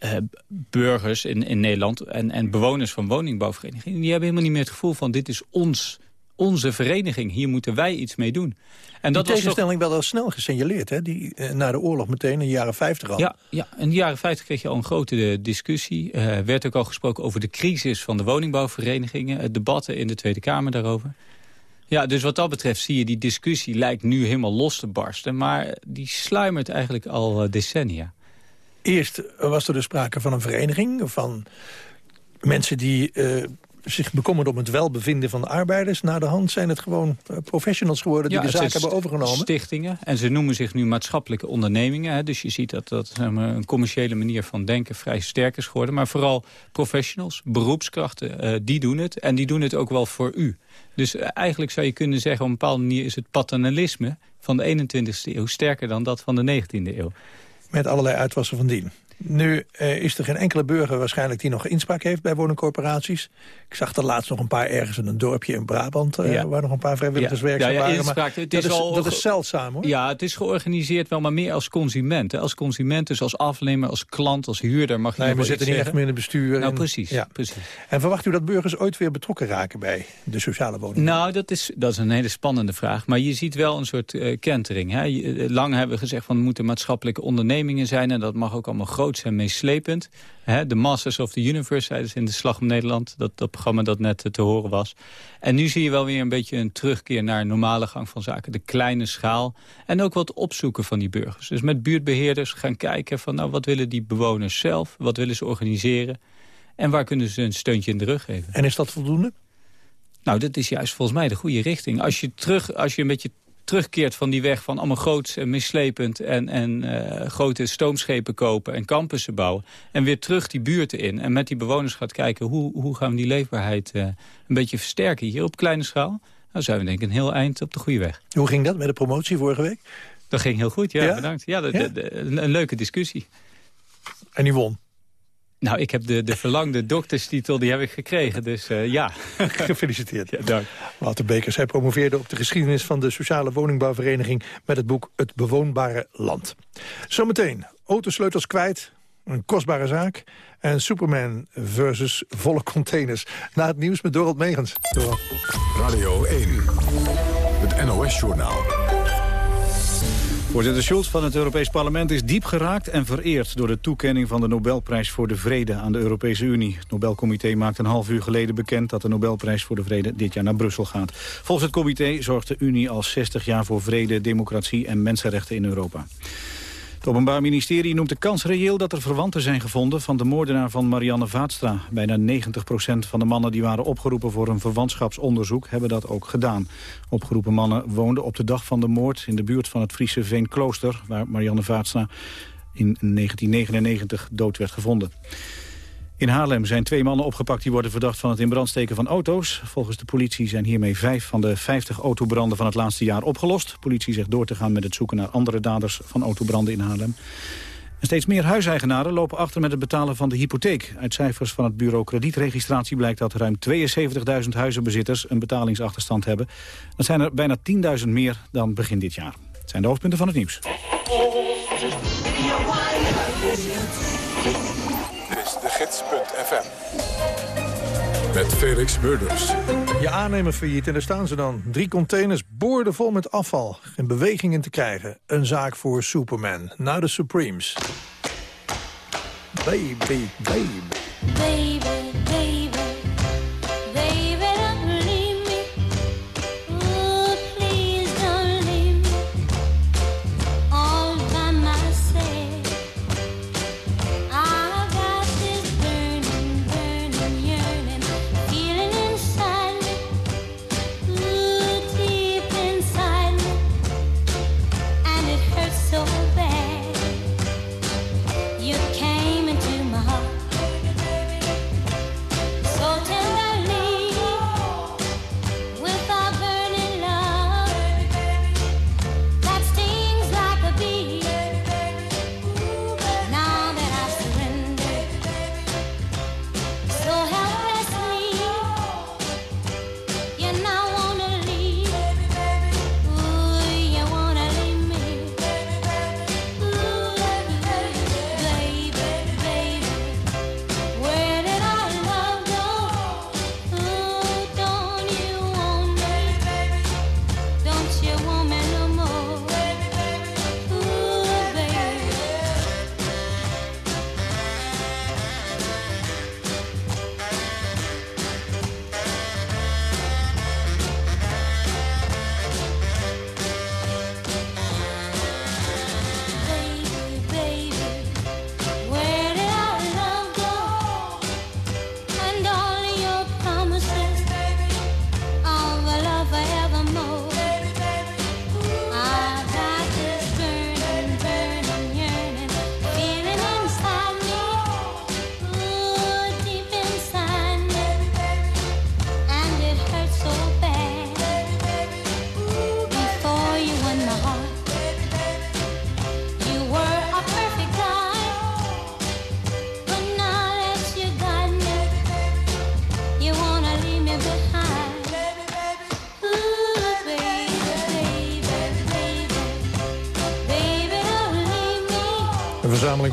S16: Uh, burgers in, in Nederland en, en bewoners van woningbouwverenigingen... die hebben helemaal niet meer het gevoel van dit is ons, onze vereniging. Hier moeten wij iets mee doen.
S7: En dat die tegenstelling toch... wel al snel gesignaleerd, hè? Die, uh, na de oorlog meteen in de jaren 50 al.
S16: Ja, ja, in de jaren 50 kreeg je al een grote discussie. Er uh, werd ook al gesproken over de crisis van de woningbouwverenigingen. debatten in de Tweede Kamer daarover. Ja, dus wat dat betreft zie je die discussie lijkt nu helemaal los te barsten. Maar die sluimert eigenlijk al uh, decennia.
S7: Eerst was er dus sprake van een vereniging van mensen die uh, zich bekommeren om het welbevinden van de arbeiders. Na de hand zijn het gewoon eh, professionals geworden die ja, de zaak hebben overgenomen.
S16: stichtingen. En ze noemen zich nu maatschappelijke ondernemingen. Hè. Dus je ziet dat dat een commerciële manier van denken vrij sterk is geworden. Maar vooral professionals, beroepskrachten, uh, die doen het. En die doen het ook wel voor u. Dus eigenlijk zou je kunnen zeggen, op een bepaalde manier is het paternalisme van de 21ste eeuw sterker dan dat van de 19e eeuw.
S7: Met allerlei uitwassen van dien. Nu uh, is er geen enkele burger waarschijnlijk die nog inspraak heeft bij woningcorporaties. Ik zag er laatst nog een paar ergens in een dorpje in Brabant... Uh, ja. waar nog een paar vrijwilligers ja. werkzaam ja, ja, waren. Maar het is dat, al, is, dat is zeldzaam, hoor.
S16: Ja, het is georganiseerd wel, maar meer als consument. Hè. Als consument, dus als afnemer, als klant, als huurder mag je
S7: nee, we zitten niet echt meer in het bestuur.
S16: Nou, en, precies, ja. precies.
S7: En verwacht u dat burgers ooit weer betrokken raken bij de sociale woning?
S16: Nou, dat is, dat is een hele spannende vraag. Maar je ziet wel een soort uh, kentering. Hè. Lang hebben we gezegd van er moeten maatschappelijke ondernemingen zijn... en dat mag ook allemaal groot zijn, meeslepend de Masters of the Universe, zeiden ze in de Slag om Nederland. Dat, dat programma dat net te horen was. En nu zie je wel weer een beetje een terugkeer naar een normale gang van zaken. De kleine schaal. En ook wat opzoeken van die burgers. Dus met buurtbeheerders gaan kijken van nou, wat willen die bewoners zelf? Wat willen ze organiseren? En waar kunnen ze een steuntje in de rug geven?
S7: En is dat voldoende?
S16: Nou, dat is juist volgens mij de goede richting. Als je, terug, als je een beetje terugkeert van die weg van allemaal groots en mislepend... en, en uh, grote stoomschepen kopen en campussen bouwen... en weer terug die buurten in en met die bewoners gaat kijken... hoe, hoe gaan we die leefbaarheid uh, een beetje versterken hier op kleine schaal... dan zijn we denk ik een heel eind op de goede weg.
S7: Hoe ging dat met de promotie vorige week?
S16: Dat ging heel goed, ja, ja? bedankt. Ja, de, ja? De, de, een, een leuke discussie.
S7: En u won?
S16: Nou, ik heb de, de verlangde dokterstitel, die heb ik gekregen, dus uh, ja.
S7: Gefeliciteerd.
S16: Ja, dank.
S7: Wouter Bekers, hij promoveerde op de geschiedenis van de sociale woningbouwvereniging... met het boek Het Bewoonbare Land. Zometeen, autosleutels kwijt, een kostbare zaak... en Superman versus volle containers. Na het nieuws met Dorald Megens.
S1: Radio 1, het NOS-journaal.
S2: Voorzitter Schulz van het Europees Parlement is diep geraakt en vereerd... door de toekenning van de Nobelprijs voor de Vrede aan de Europese Unie. Het Nobelcomité maakt een half uur geleden bekend... dat de Nobelprijs voor de Vrede dit jaar naar Brussel gaat. Volgens het comité zorgt de Unie al 60 jaar voor vrede, democratie en mensenrechten in Europa. Het Openbaar Ministerie noemt de kans reëel dat er verwanten zijn gevonden van de moordenaar van Marianne Vaatstra. Bijna 90% van de mannen die waren opgeroepen voor een verwantschapsonderzoek hebben dat ook gedaan. Opgeroepen mannen woonden op de dag van de moord in de buurt van het Friese Veenklooster, waar Marianne Vaatstra in 1999 dood werd gevonden. In Haarlem zijn twee mannen opgepakt die worden verdacht van het in brand steken van auto's. Volgens de politie zijn hiermee vijf van de 50 autobranden van het laatste jaar opgelost. Politie zegt door te gaan met het zoeken naar andere daders van autobranden in Haarlem. Steeds meer huiseigenaren lopen achter met het betalen van de hypotheek. Uit cijfers van het bureau kredietregistratie blijkt dat ruim 72.000 huizenbezitters een betalingsachterstand hebben. Dat zijn er bijna 10.000 meer dan begin dit jaar. Het zijn de hoofdpunten van het nieuws.
S1: gids.fm. Met Felix Murders.
S17: Je aannemer failliet en daar staan ze dan. Drie containers boordevol met afval. Geen beweging in te krijgen. Een zaak voor Superman. Nou de Supremes. Baby, baby. Baby.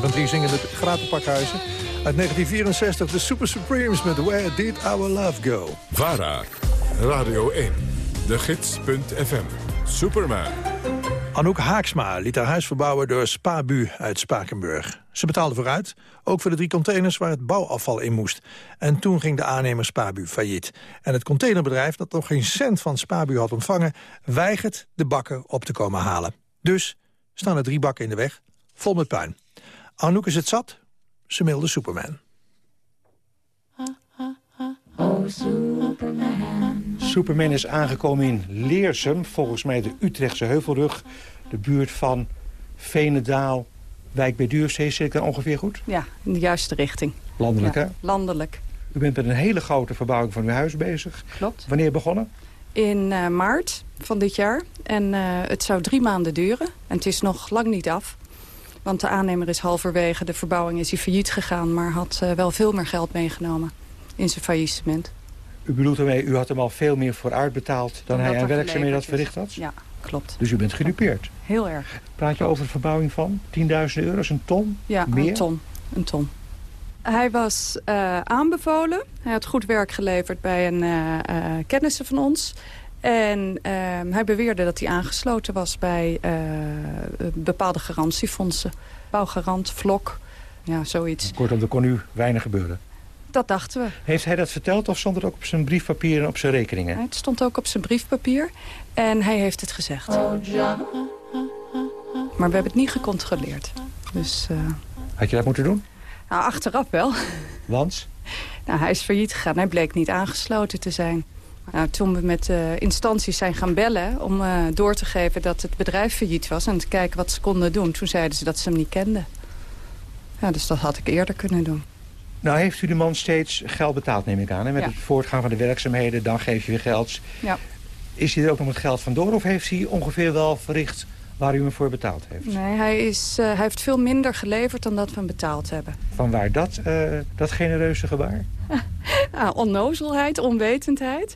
S17: Verzameling van drie zingende gratenpakhuizen. Uit 1964 de Super Supremes met Where Did Our Love Go?
S1: VARA, Radio 1, de gids.fm, Superman.
S17: Anouk Haaksma liet haar huis verbouwen door Spabu uit Spakenburg. Ze betaalde vooruit, ook voor de drie containers waar het bouwafval in moest. En toen ging de aannemer Spabu failliet. En het containerbedrijf, dat nog geen cent van Spabu had ontvangen... weigert de bakken op te komen halen. Dus staan er drie bakken in de weg, vol met puin. Anouk is het zat. Ze mailde Superman.
S18: Oh, Superman. Superman is aangekomen in Leersum, volgens mij de Utrechtse Heuvelrug. De buurt van Venendaal, Wijk bij Duurzee. Zit ik daar ongeveer goed?
S19: Ja, in de juiste richting.
S18: Landelijk, hè?
S19: Landelijk.
S18: U bent met een hele grote verbouwing van uw huis bezig.
S19: Klopt.
S18: Wanneer begonnen?
S19: In uh, maart van dit jaar. En uh, het zou drie maanden duren. En het is nog lang niet af. Want de aannemer is halverwege de verbouwing is hij failliet gegaan... maar had uh, wel veel meer geld meegenomen in zijn faillissement.
S18: U bedoelt ermee, u had hem al veel meer vooruit betaald... dan hij aan werkzaamheden had verricht had?
S19: Ja, klopt.
S18: Dus u bent gedupeerd?
S19: Heel erg.
S18: Praat je over een verbouwing van 10.000 euro's, een ton?
S19: Ja,
S18: meer?
S19: een ton. Een ton. Hij was uh, aanbevolen. Hij had goed werk geleverd bij een uh, uh, kennissen van ons. En uh, hij beweerde dat hij aangesloten was bij uh, bepaalde garantiefondsen. Bouwgarant, Vlok, ja, zoiets.
S18: Kortom, er kon nu weinig gebeuren.
S19: Dat dachten we.
S18: Heeft hij dat verteld of stond het ook op zijn briefpapier en op zijn rekeningen?
S19: Het stond ook op zijn briefpapier en hij heeft het gezegd. Oh, Maar we hebben het niet gecontroleerd. Dus, uh...
S18: Had je dat moeten doen?
S19: Nou, achteraf wel.
S18: Want?
S19: Nou, hij is failliet gegaan. Hij bleek niet aangesloten te zijn. Nou, toen we met uh, instanties zijn gaan bellen om uh, door te geven dat het bedrijf failliet was... en te kijken wat ze konden doen, toen zeiden ze dat ze hem niet kenden. Ja, dus dat had ik eerder kunnen doen.
S18: Nou heeft u de man steeds geld betaald, neem ik aan. Hè? Met het voortgaan van de werkzaamheden, dan geef je weer geld.
S19: Ja.
S18: Is hij er ook nog met geld vandoor of heeft hij ongeveer wel verricht waar u hem voor betaald heeft?
S19: Nee, hij, is, uh, hij heeft veel minder geleverd dan dat we hem betaald hebben.
S18: Van waar dat, dat genereuze gebaar?
S19: Nou, onnozelheid, onwetendheid.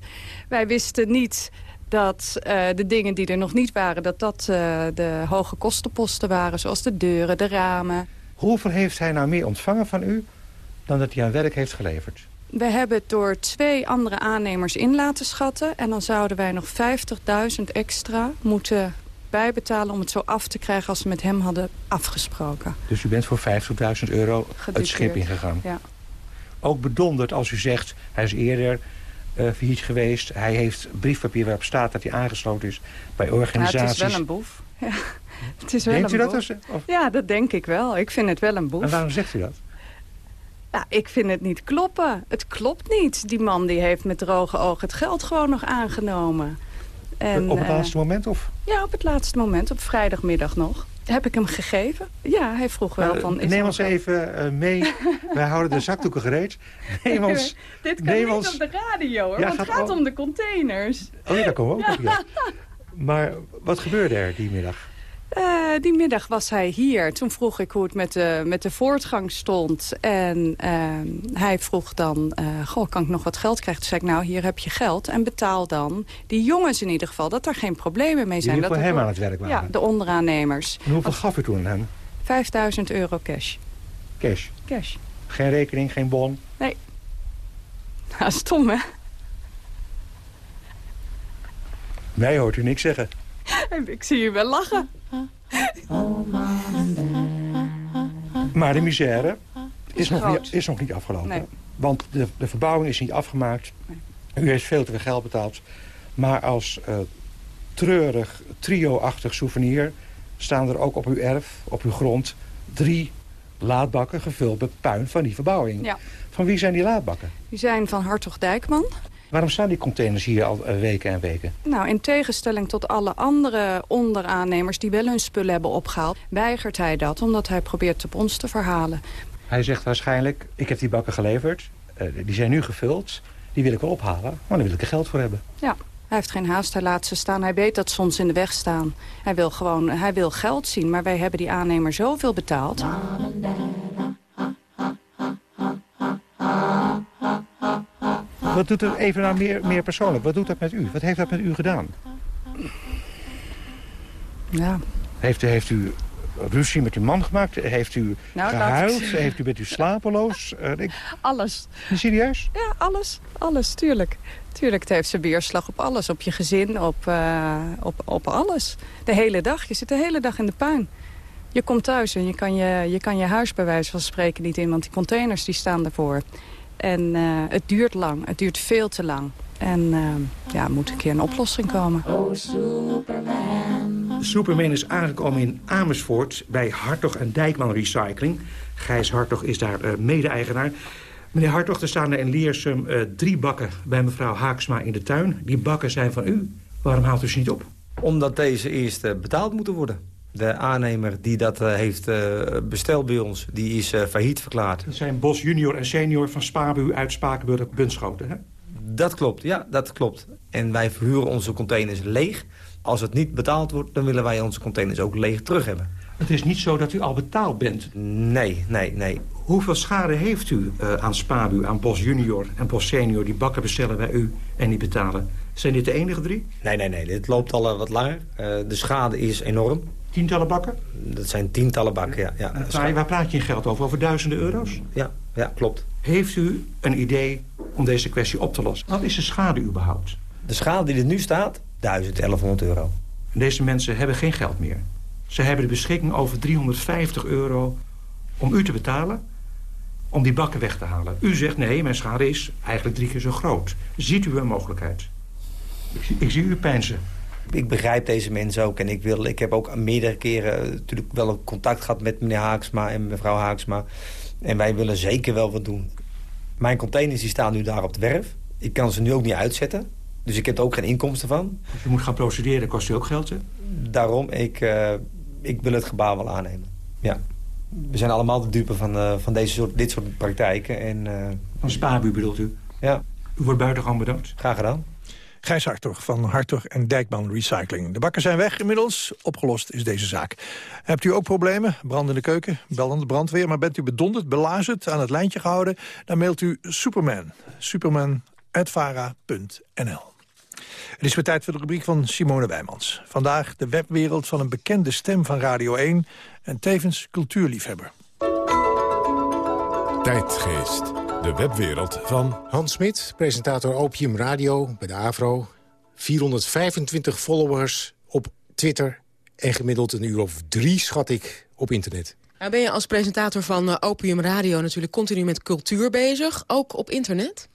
S19: Wij wisten niet dat uh, de dingen die er nog niet waren... dat dat de hoge kostenposten waren, zoals de deuren, de ramen.
S18: Hoeveel heeft hij nou meer ontvangen van u dan dat hij aan werk heeft geleverd?
S19: We hebben het door twee andere aannemers in laten schatten. En dan zouden wij nog 50.000 extra moeten bijbetalen om het zo af te krijgen als we met hem hadden afgesproken.
S18: Dus u bent voor 50.000 euro het schip ingegaan?
S19: Ja.
S18: Ook bedonderd als u zegt, hij is eerder uh, failliet geweest. Hij heeft briefpapier waarop staat dat hij aangesloten is bij organisaties.
S19: Nou, het is wel een boef. Ja. Het is wel
S18: Denkt
S19: een
S18: u
S19: boef.
S18: dat? Als,
S19: Ja, dat denk ik wel. Ik vind het wel een boef.
S18: En waarom zegt u dat?
S19: Ja, ik vind het niet kloppen. Het klopt niet. Die man die heeft met droge ogen het geld gewoon nog aangenomen. En,
S18: op het
S19: uh,
S18: laatste moment of?
S19: Ja, op het laatste moment. Op vrijdagmiddag nog. Heb ik hem gegeven? Ja, hij vroeg wel
S18: Nou,
S19: van... is
S18: neem ons even uh, mee. Wij houden de zakdoeken gereed. Neem ons...
S19: Dit kan
S18: neem
S19: niet
S18: ons...
S19: op de radio hoor,
S18: Ja,
S19: want
S18: gaat
S19: het gaat om de containers.
S18: Oh ja, daar komen we ook nog. Ja. Maar wat gebeurde er die middag?
S19: Eh, die middag was hij hier. Toen vroeg ik hoe het met de, met de voortgang stond. En ehm, hij vroeg dan, eh, goh, kan ik nog wat geld krijgen? Toen zei ik, nou, hier heb je geld. En betaal dan die jongens in ieder geval, dat er geen problemen mee zijn.
S18: Die
S19: dat
S18: voor hem aan het werk waren?
S19: Ja, de onderaannemers.
S18: En hoeveel gaf u toen aan hem?
S19: 5000 euro cash.
S18: Cash?
S19: Cash.
S18: Geen rekening, geen bon?
S19: Nee. Nou, stom, hè?
S18: Mij hoort u niks zeggen.
S19: Ik zie je wel lachen.
S18: Maar de misère is, nog niet, is nog niet afgelopen.
S19: Nee.
S18: Want de, de verbouwing is niet afgemaakt. U heeft veel te veel geld betaald. Maar als eh, treurig, trio-achtig souvenir... staan er ook op uw erf, op uw grond... drie laadbakken gevuld met puin van die verbouwing.
S19: Ja.
S18: Van wie zijn die laadbakken?
S19: Die zijn van Hartog Dijkman.
S18: Waarom staan die containers hier al eh, weken en weken?
S19: Nou, in tegenstelling tot alle andere onderaannemers die wel hun spullen hebben opgehaald... weigert hij dat, omdat hij probeert op ons te verhalen.
S18: Hij zegt waarschijnlijk, ik heb die bakken geleverd. eh, die zijn nu gevuld. Die wil ik wel ophalen, maar dan wil ik er geld voor hebben.
S19: Ja, hij heeft geen haast, hij laat ze staan. Hij weet dat ze ons in de weg staan. Hij wil gewoon, hij wil geld zien, maar wij hebben die aannemer zoveel betaald.
S18: Wat doet het even nou meer, meer persoonlijk? Wat doet dat met u? Wat heeft dat met u gedaan?
S19: Ja.
S18: Heeft, heeft u ruzie met uw man gemaakt? Heeft u
S19: Nou,
S18: gehuild? Heeft u met u slapeloos? Eh, ik,
S19: Alles.
S18: serieus?
S19: Ja, alles. Alles, tuurlijk. Tuurlijk, het heeft zijn weerslag op alles. Op je gezin, op, eh, op, op alles. De hele dag. Je zit de hele dag in de puin. Je komt thuis en je kan je, je kan je huis bij wijze van spreken niet in... want die containers die staan ervoor. En eh, het duurt lang. Het duurt veel te lang. En eh, ja, er moet een keer een oplossing komen.
S18: Superman is aangekomen in Amersfoort bij Hartog en Dijkman Recycling. Gijs Hartog is daar eh, mede-eigenaar. Meneer Hartog, er staan er in Leersum eh, drie bakken bij mevrouw Haaksma in de tuin. Die bakken zijn van u. Waarom haalt u ze niet op?
S20: Omdat deze eerst betaald moeten worden. De aannemer die dat eh, heeft eh, besteld bij ons, die is eh, failliet verklaard.
S18: Dat zijn Bos junior en senior van Spaarbu uit Spakenburg Bunschoten. Hè?
S20: Dat klopt, ja, dat klopt. En wij verhuren onze containers leeg. Als het niet betaald wordt, dan willen wij onze containers ook leeg terug hebben.
S18: Het is niet zo dat u al betaald bent.
S20: Nee, nee, nee.
S18: Hoeveel schade heeft u aan Spaarbu, aan Bos junior en Bos senior... die bakken bestellen bij u en niet betalen? Zijn dit de enige drie?
S20: Nee, nee, nee. Dit loopt al wat langer. De schade is enorm.
S18: Tientallen bakken?
S20: Dat zijn tientallen bakken, ja. ja.
S18: Waar, waar praat je in geld over? Over duizenden euro's?
S20: Ja, ja, klopt.
S18: Heeft u een idee om deze kwestie op te lossen? Wat is de schade überhaupt?
S20: De schade die er nu staat, 1000, 1100 euro.
S18: Deze mensen hebben geen geld meer. Ze hebben de beschikking over 350 euro om u te betalen... om die bakken weg te halen. U zegt nee, mijn schade is eigenlijk drie keer zo groot. Ziet u een mogelijkheid? Ik zie, ik zie u pijnzen.
S20: Ik begrijp deze mensen ook. En ik, wil, ik heb ook meerdere keren natuurlijk wel contact gehad met meneer Haaksma en mevrouw Haaksma. En wij willen zeker wel wat doen. Mijn containers die staan nu daar op de werf. Ik kan ze nu ook niet uitzetten. Dus ik heb er ook geen inkomsten van.
S18: Als je moet gaan procederen, kost je ook geld, hè?
S20: Daarom, ik, uh, ik wil het gebouw wel aannemen. Ja. We zijn allemaal de dupe van, uh, van deze soort, dit soort praktijken. En, uh,
S18: van Spabu bedoelt u?
S20: Ja.
S18: U wordt buitengewoon bedankt.
S20: Graag gedaan.
S7: Gijs Hartog van Hartog en Dijkman Recycling. De bakken zijn weg inmiddels. Opgelost is deze zaak. Hebt u ook problemen? Brand in de keuken? Bel aan de brandweer. Maar bent u bedonderd, belazerd, aan het lijntje gehouden? Dan mailt u Superman. Superman.vara.nl Het is weer tijd voor de rubriek van Simone Wijmans. Vandaag de webwereld van een bekende stem van Radio 1... en tevens cultuurliefhebber.
S1: Tijdgeest. De webwereld van...
S21: Hans Smit, presentator Opium Radio bij de AVRO. 425 followers op Twitter. En gemiddeld een uur of drie, schat ik, op internet.
S22: Nou ben je als presentator van uh, Opium Radio natuurlijk continu met cultuur bezig. Ook op internet?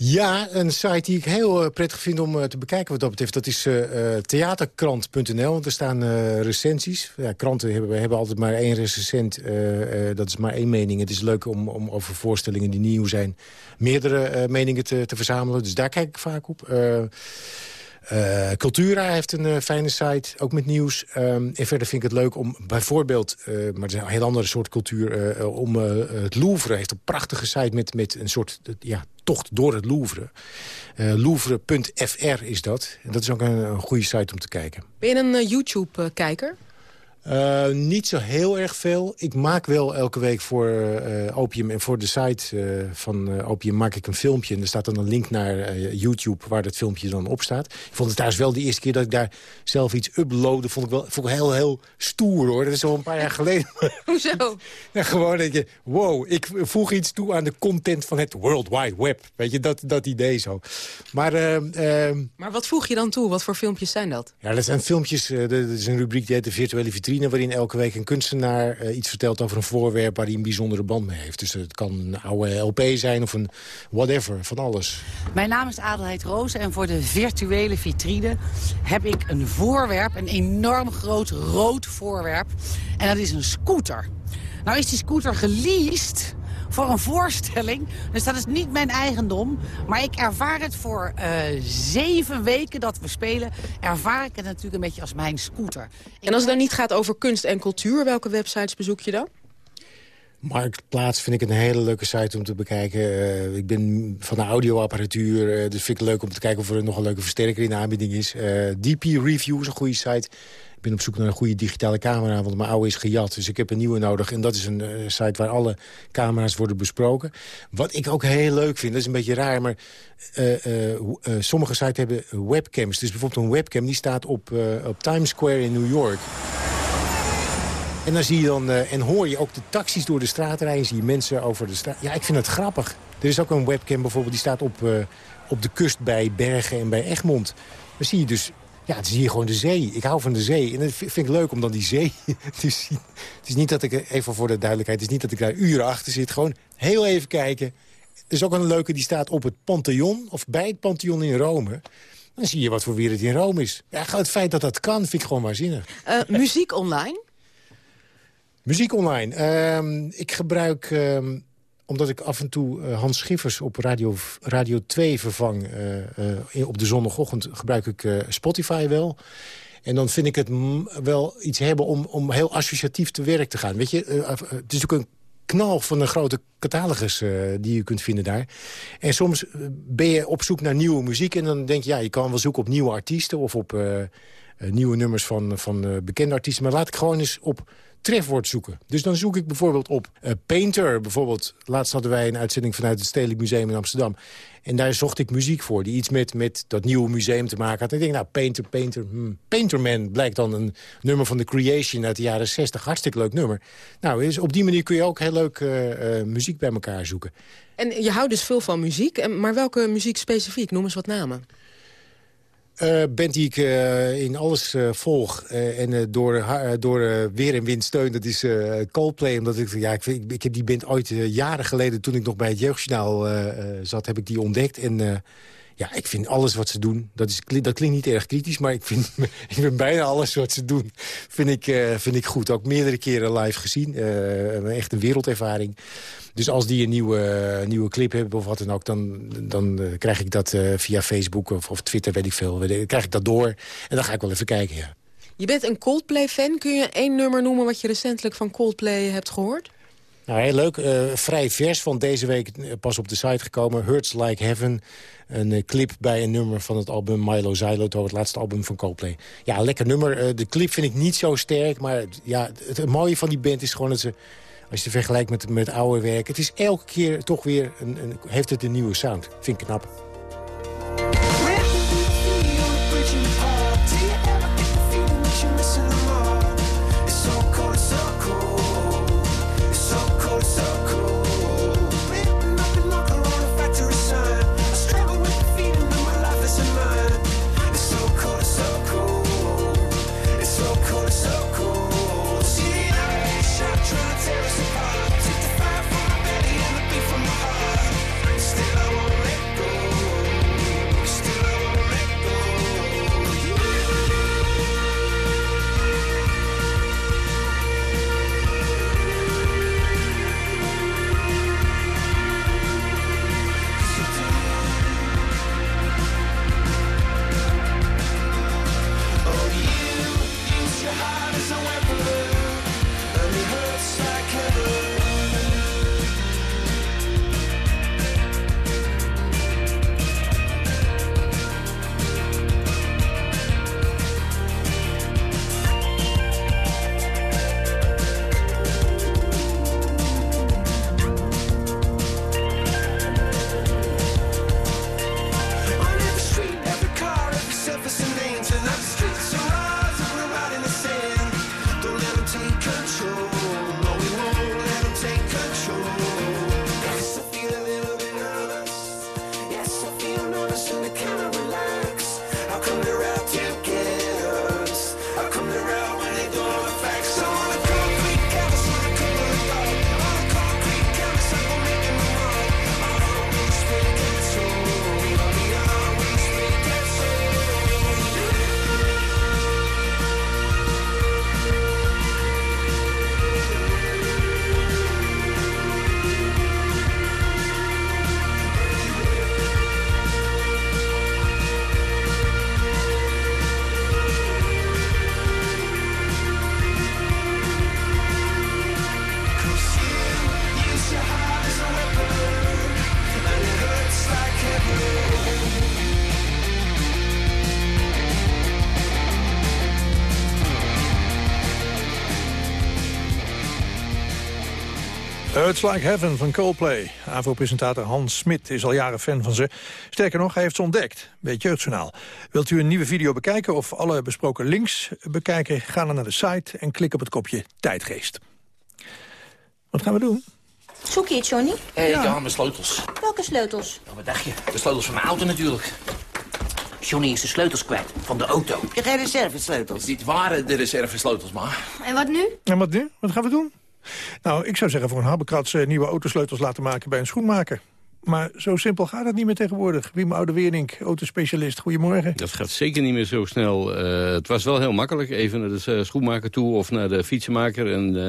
S21: Ja, een site die ik heel uh, prettig vind om uh, te bekijken wat dat betreft. Dat is uh, theaterkrant.nl, er staan recensies. Ja, kranten hebben, hebben altijd maar één recensent. dat is maar één mening. Het is leuk om, om over voorstellingen die nieuw zijn... meerdere meningen te, te, verzamelen. Dus daar kijk ik vaak op. Uh, Cultura heeft een uh, fijne site, ook met nieuws. Um, en verder vind ik het leuk om bijvoorbeeld, uh, maar het is een heel andere soort cultuur... om het Louvre heeft een prachtige site met, met een soort ja, tocht door het Louvre. Louvre.fr is dat. En dat is ook een, een goede site om te kijken.
S22: Ben je een YouTube-kijker?
S21: Uh, niet zo heel erg veel. Ik maak wel elke week voor uh, Opium en voor de site uh, van Opium maak ik een filmpje. En er staat dan een link naar YouTube waar dat filmpje dan op staat. Ik vond het trouwens wel de eerste keer dat ik daar zelf iets uploadde. Vond ik wel vond ik heel, heel stoer hoor. Dat is al een paar jaar geleden.
S22: Hoezo?
S21: ja, gewoon dat je, wow, ik voeg iets toe aan de content van het World Wide Web. Weet je, dat, dat idee zo. Maar, ehm,
S22: maar wat voeg je dan toe? Wat voor filmpjes zijn dat?
S21: Ja, dat zijn filmpjes. dat is een rubriek die heet de virtuele vitrine waarin elke week een kunstenaar uh, iets vertelt over een voorwerp... waar hij een bijzondere band mee heeft. Dus het kan een oude LP zijn of een whatever, van alles.
S23: Mijn naam is Adelheid Roos en voor de virtuele vitrine heb ik een voorwerp... een enorm groot rood voorwerp. En dat is een scooter. Nou is die scooter geleased voor een voorstelling. Dus dat is niet mijn eigendom. Maar ik ervaar het voor uh, zeven weken dat we spelen... ervaar ik het natuurlijk een beetje als mijn scooter.
S22: En als het dan niet gaat over kunst en cultuur... welke websites bezoek je dan?
S21: Marktplaats vind ik een hele leuke site om te bekijken. Uh, ik ben van de audioapparatuur, uh, dus vind ik het leuk om te kijken of er nog een leuke versterker in de aanbieding is. Uh, DP Review is een goede site. Ik ben op zoek naar een goede digitale camera, want mijn oude is gejat. Dus ik heb een nieuwe nodig. En dat is een uh, site waar alle camera's worden besproken. Wat ik ook heel leuk vind, dat is een beetje raar... maar uh, uh, sommige sites hebben webcams. Dus bijvoorbeeld een webcam die staat op, op Times Square in New York. En dan zie je dan, en hoor je ook de taxis door de straat rijden. Zie je mensen over de straat. Ja, ik vind het grappig. Er is ook een webcam bijvoorbeeld, die staat op, op de kust bij Bergen en bij Egmond. Dan zie je dus ja, het is hier gewoon de zee. Ik hou van de zee. En dat vind ik leuk om dan die zee te zien. Het is niet dat ik, even voor de duidelijkheid... het is niet dat ik daar uren achter zit. Gewoon heel even kijken. Er is ook een leuke, die staat op het Pantheon... of bij het Pantheon in Rome. Dan zie je wat voor weer het in Rome is. Ja, het feit dat dat kan, vind ik gewoon waanzinnig.
S22: Uh, muziek online?
S21: Muziek online. Uh, ik gebruik... Uh, omdat ik af en toe uh, Hans Schiffers op Radio, Radio 2 vervang... Uh, op de zondagochtend gebruik ik Spotify wel. En dan vind ik het wel iets hebben om, om heel associatief te werk te gaan. Weet je, het is natuurlijk een knal van een grote catalogus die je kunt vinden daar. En soms ben je op zoek naar nieuwe muziek... en dan denk je, ja, je kan wel zoeken op nieuwe artiesten... of op nieuwe nummers van, van bekende artiesten. Maar laat ik gewoon eens op trefwoord zoeken. Dus dan zoek ik bijvoorbeeld op uh, Painter. Bijvoorbeeld, laatst hadden wij een uitzending vanuit het Stedelijk Museum in Amsterdam. En daar zocht ik muziek voor, die iets met, met dat nieuwe museum te maken had. En ik denk, nou, Painter, Painter, hmm. Painterman blijkt dan een nummer van The Creation uit de jaren 60. Hartstikke leuk nummer. Nou, dus op die manier kun je ook heel leuk uh, uh, muziek bij elkaar zoeken.
S22: En je houdt dus veel van muziek, maar welke muziek specifiek? Noem eens wat namen.
S21: Uh, band die ik uh, in alles uh, volg en door, door weer en wind steun, dat is Coldplay. Omdat ik, ja, ik, heb die band ooit jaren geleden, toen ik nog bij het Jeugdjournaal zat, heb ik die ontdekt. En
S24: ja, ik vind alles wat ze doen... Dat, is, dat klinkt niet erg kritisch, maar ik vind, ik vind bijna alles wat ze doen... vind ik, uh, vind ik goed. Ook meerdere keren live gezien. Uh, echt een wereldervaring. Dus als die een nieuwe, nieuwe clip hebben of wat dan ook... dan, dan uh, krijg ik dat via Facebook of, of Twitter, weet ik veel. Dan krijg ik dat door en dan ga ik wel even kijken, ja.
S22: Je bent een Coldplay-fan. Kun je één nummer noemen wat je recentelijk van Coldplay hebt gehoord?
S24: Nou, heel leuk. Uh, vrij vers van deze week pas op de site gekomen. Hurts Like Heaven. Een uh, clip bij een nummer van het album Milo Xyloto. Het laatste album van Coldplay. Ja, lekker nummer. De clip vind ik niet zo sterk. Maar ja, het, het, mooie van die band is gewoon dat ze... Als je het vergelijkt met, met oude werk... Het is elke keer toch weer... Een, een, heeft het een nieuwe sound. Vind ik knap.
S7: It's Like Heaven van Coldplay. AVO-presentator Hans Smit is al jaren fan van ze. Sterker nog, hij heeft ze ontdekt bij het Jeugdjournaal. Wilt u een nieuwe video bekijken of alle besproken links bekijken... ga dan naar de site en klik op het kopje Tijdgeest. Wat gaan we doen?
S25: Zoek je het, Johnny?
S26: Ja. ik haal mijn sleutels.
S25: Welke sleutels?
S26: Ja, wat dacht je? De sleutels van mijn auto natuurlijk. Johnny is de sleutels kwijt van de auto.
S25: Heb je geen reservesleutels?
S26: Dit waren de reservesleutels, maar.
S25: En wat nu?
S7: En wat nu? Wat gaan we doen? Nou, ik zou zeggen voor een habbekrats nieuwe autosleutels laten maken bij een schoenmaker. Maar zo simpel gaat het niet meer tegenwoordig. Wim Oude-Wernink, autospecialist, goedemorgen.
S27: Dat gaat zeker niet meer zo snel. Uh, het was wel heel makkelijk, even naar de schoenmaker toe of naar de fietsenmaker. En uh,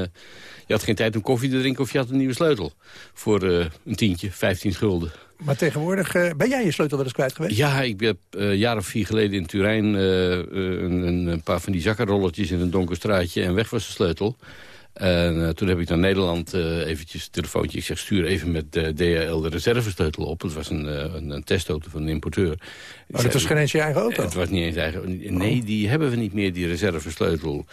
S27: je had geen tijd om koffie te drinken of je had een nieuwe sleutel. Voor uh, een tientje, 15 gulden.
S7: Maar tegenwoordig, ben jij je sleutel wel eens kwijt geweest?
S27: Ja, ik heb een jaar of vier geleden in Turijn een, een, paar van die zakkenrolletjes in een donker straatje en weg was de sleutel. En uh, toen heb ik naar Nederland uh, eventjes een telefoontje. Ik zeg, stuur even met de DHL de reservesleutel op. Het was een, een, een, testauto van een importeur.
S7: Maar oh, dat was geen eens je eigen auto?
S27: Het was niet eens eigen Nee, die hebben we niet meer, die reservesleutel.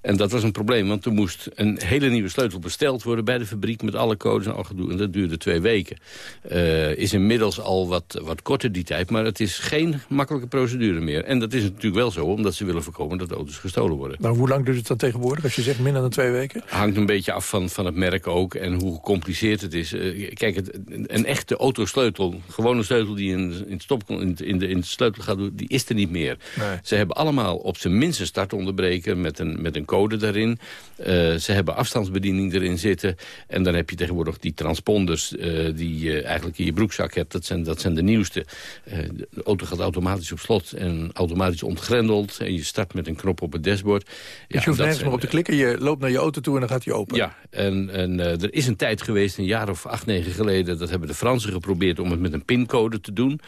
S27: En dat was een probleem, want er moest een hele nieuwe sleutel besteld worden... bij de fabriek met alle codes en al gedoe. En dat duurde twee weken. Uh, is inmiddels al wat, wat korter die tijd, maar het is geen makkelijke procedure meer. En dat is natuurlijk wel zo, omdat ze willen voorkomen dat auto's gestolen worden.
S7: Maar hoe lang duurt het dan tegenwoordig, als je zegt minder dan twee weken?
S27: Hangt een beetje af van, van het merk ook en hoe gecompliceerd het is. Uh, kijk, het, een echte autosleutel, gewoon een sleutel die in, in, stop, in, in, de, in de sleutel gaat doen... die is er niet meer. Nee. Ze hebben allemaal op zijn minst een startonderbreker met een, met een code daarin. Eh, ze hebben afstandsbediening erin zitten. En dan heb je tegenwoordig die transponders uh, die je eigenlijk in je broekzak hebt. Dat zijn, dat zijn de nieuwste. de auto gaat automatisch op slot en automatisch ontgrendeld. En je start met een knop op het dashboard.
S7: Dus je hoeft nergens meer op te klikken. Je loopt naar je auto toe en dan gaat hij open.
S27: Ja, en, en er is een tijd geweest, een jaar of acht, negen geleden... dat hebben de Fransen geprobeerd om het met een pincode te doen.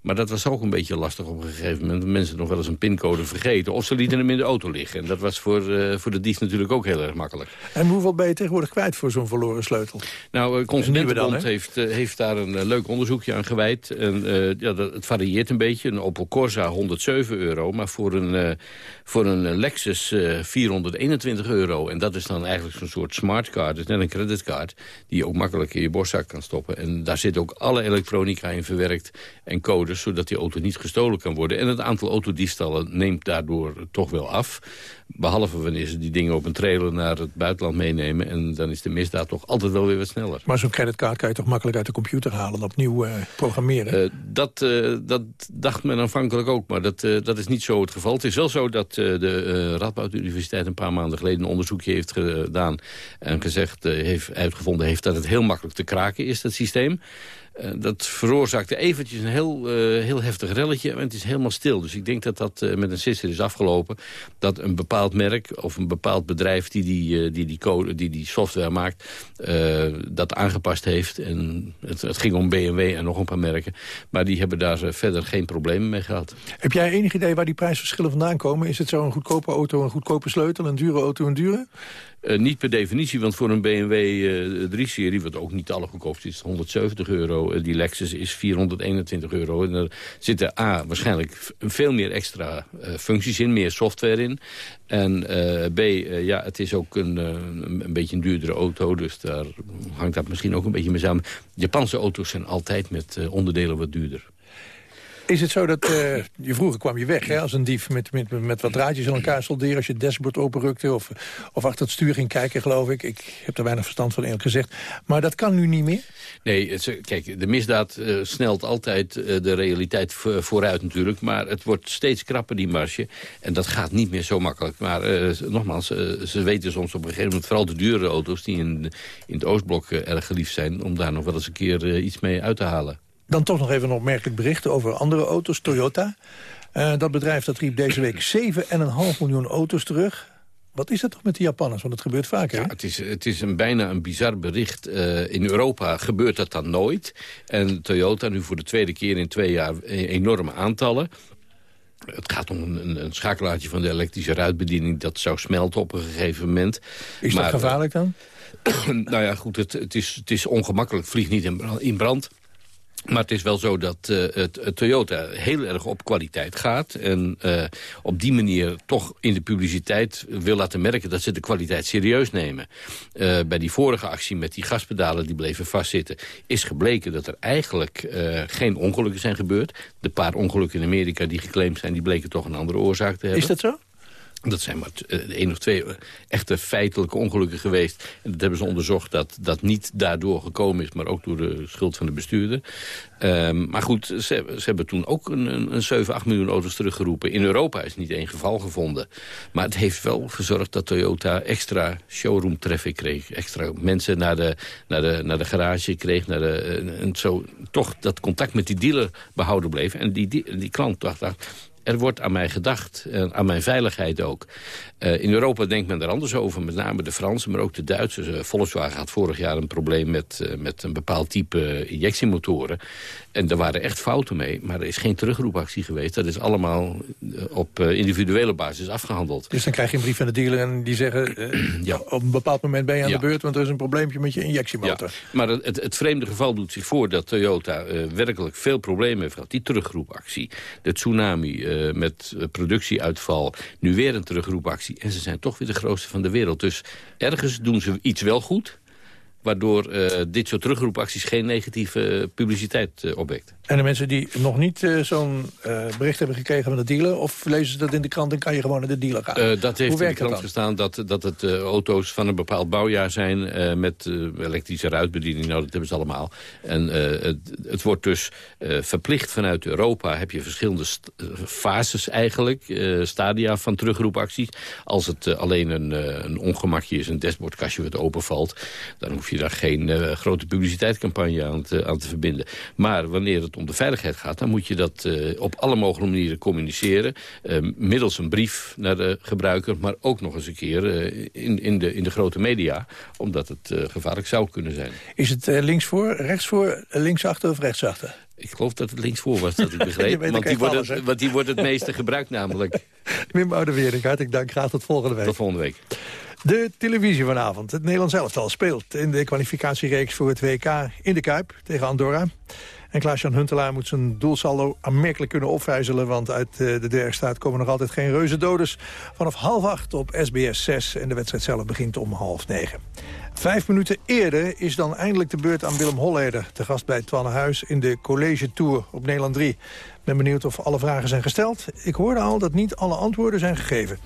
S27: Maar dat was ook een beetje lastig op een gegeven moment. Mensen nog wel eens een pincode vergeten. Of ze lieten hem in de auto liggen. En dat was voor, uh, voor de dief natuurlijk ook heel erg makkelijk.
S7: En hoeveel ben je tegenwoordig kwijt voor zo'n verloren sleutel?
S27: Nou, uh, Consumentenbond heeft, uh, heeft daar een leuk onderzoekje aan gewijd. En, ja, dat, het varieert een beetje. Een Opel Corsa 107 euro. Maar voor een, voor een Lexus 421 euro. En dat is dan eigenlijk zo'n soort smartcard. Dus net een creditcard. Die je ook makkelijk in je borstzak kan stoppen. En daar zit ook alle elektronica in verwerkt. En code zodat die auto niet gestolen kan worden. En het aantal autodiefstallen neemt daardoor toch wel af. Behalve wanneer ze die dingen op een trailer naar het buitenland meenemen. En dan is de misdaad toch altijd wel weer wat sneller.
S7: Maar zo'n creditcard kan je toch makkelijk uit de computer halen en opnieuw uh, programmeren? Uh,
S27: dat, uh, dat dacht men aanvankelijk ook, maar dat, dat is niet zo het geval. Het is wel zo dat de Radboud Universiteit een paar maanden geleden een onderzoekje heeft gedaan. En gezegd, heeft uitgevonden heeft dat het heel makkelijk te kraken is, dat systeem. Uh, dat veroorzaakte eventjes een heel, uh, heel heftig relletje en het is helemaal stil. Dus ik denk dat dat uh, met een sisser is afgelopen. Dat een bepaald merk of een bepaald bedrijf die die, die, die, code, die, die software maakt... dat aangepast heeft. En het, het, ging om BMW en nog een paar merken. Maar die hebben daar verder geen problemen mee gehad.
S7: Heb jij enig idee waar die prijsverschillen vandaan komen? Is het zo een goedkope auto een goedkope sleutel, een dure auto een dure?
S27: Uh, niet per definitie, want voor een BMW uh, 3-serie... wat ook niet alle goedkoopst is, 170 euro. Uh, die Lexus is 421 euro. En er zitten A, waarschijnlijk veel meer extra eh, functies in, meer software in. En B, ja, het is ook een, een beetje een duurdere auto... dus daar hangt dat misschien ook een beetje mee samen. Japanse auto's zijn altijd met onderdelen wat duurder.
S7: Is het zo dat, uh, je vroeger kwam je weg hè, als een dief met, met, met wat draadjes in elkaar solderen... als je het dashboard openrukte of, of achter het stuur ging kijken, geloof ik. Ik heb er weinig verstand van eerlijk gezegd. Maar dat kan nu niet meer?
S27: Nee, het, kijk, de misdaad uh, snelt altijd de realiteit vooruit natuurlijk. Maar het wordt steeds krapper, die marge. En dat gaat niet meer zo makkelijk. Maar nogmaals, ze weten soms op een gegeven moment... vooral de dure auto's die in, in het Oostblok erg geliefd zijn... om daar nog wel eens een keer iets mee uit te halen.
S7: Dan toch nog even een opmerkelijk bericht over andere auto's. Toyota. Uh, dat bedrijf dat riep deze week 7,5 miljoen auto's terug. Wat is dat toch met de Japanners? Want het gebeurt vaker.
S27: Ja, het is, het is een, bijna een bizar bericht. Uh, in Europa gebeurt dat dan nooit. En Toyota nu voor de tweede keer in twee jaar e-, enorme aantallen. Het gaat om een, een, schakelaartje van de elektrische ruitbediening... dat zou smelten op een gegeven moment.
S7: Is dat gevaarlijk dan?
S27: nou ja, goed, het, het, is, het is ongemakkelijk. Het vliegt niet in brand. Maar het is wel zo dat uh, het, het, Toyota heel erg op kwaliteit gaat. En uh, op die manier toch in de publiciteit wil laten merken... dat ze de kwaliteit serieus nemen. Uh, bij die vorige actie met die gaspedalen die bleven vastzitten... is gebleken dat er eigenlijk geen ongelukken zijn gebeurd. De paar ongelukken in Amerika die geclaimd zijn... die bleken toch een andere oorzaak te hebben.
S7: Is dat zo?
S27: Dat zijn maar eh, één of twee eh, echte feitelijke ongelukken geweest. En dat hebben ze onderzocht dat dat niet daardoor gekomen is... maar ook door de schuld van de bestuurder. Um, maar goed, ze, hebben toen ook een, een, een 7, 8 miljoen auto's teruggeroepen. In Europa is niet één geval gevonden. Maar het heeft wel gezorgd dat Toyota extra showroom traffic kreeg. Extra mensen naar de, naar de, naar de garage kreeg. Naar de, eh, en zo toch dat contact met die dealer behouden bleef. En die, die, die klant dacht, dacht er wordt aan mij gedacht, en aan mijn veiligheid ook. Uh, in Europa denkt men er anders over, met name de Fransen, maar ook de Duitsers. Uh, Volkswagen had vorig jaar een probleem met, uh, met een bepaald type injectiemotoren. En er waren echt fouten mee, maar er is geen terugroepactie geweest. Dat is allemaal op individuele basis afgehandeld.
S7: Dus dan krijg je een brief van de dealer en die zeggen... ja. op een bepaald moment ben je aan de beurt, want er is een probleempje met je injectiemotor.
S27: Ja. Maar het, het, vreemde geval doet zich voor dat Toyota werkelijk veel problemen heeft gehad. Die terugroepactie, de tsunami met productieuitval, nu weer een terugroepactie en ze zijn toch weer de grootste van de wereld. Dus ergens doen ze iets wel goed. Waardoor uh, dit soort terugroepacties geen negatieve publiciteit uh, opwekt.
S7: En de mensen die nog niet uh, zo'n bericht hebben gekregen van de dealer... of lezen ze dat in de krant en kan je gewoon naar de dealer gaan?
S27: dat heeft in de krant gestaan dat, dat het auto's van een bepaald bouwjaar zijn... met elektrische ruitbediening, nou dat hebben ze allemaal. En het, het, wordt dus verplicht vanuit Europa... heb je verschillende fases eigenlijk, stadia van terugroepacties. Als het alleen een, een ongemakje is, een dashboardkastje wat openvalt... dan hoef je daar geen uh, grote publiciteitscampagne aan te, aan te verbinden. Maar wanneer het om de veiligheid gaat... dan moet je dat uh, op alle mogelijke manieren communiceren. Uh, middels een brief naar de gebruiker... maar ook nog eens een keer in, in, de, in de grote media. Omdat het gevaarlijk zou kunnen zijn.
S7: Is het links voor, rechts voor, links achter of rechts achter?
S27: Ik geloof dat het links voor was, dat ik begreep. want, die wordt het, want die wordt het meeste gebruikt namelijk.
S7: Wim Oudewerink, hartelijk dank. Graag tot volgende week.
S27: Tot volgende week.
S7: De televisie vanavond. Het Nederlands elftal speelt in de kwalificatiereeks voor het WK in de Kuip tegen Andorra. En Klaas-Jan Huntelaar moet zijn doelsaldo aanmerkelijk kunnen opvijzelen... want uit eh, de derde staat komen nog altijd geen reuzendoders. Vanaf half acht op SBS 6 en de wedstrijd zelf begint om half negen. Vijf minuten eerder is dan eindelijk de beurt aan Willem Holleder... te gast bij Twanne Huis in de College Tour op Nederland 3. ben benieuwd of alle vragen zijn gesteld. Ik hoorde al dat niet alle antwoorden zijn gegeven.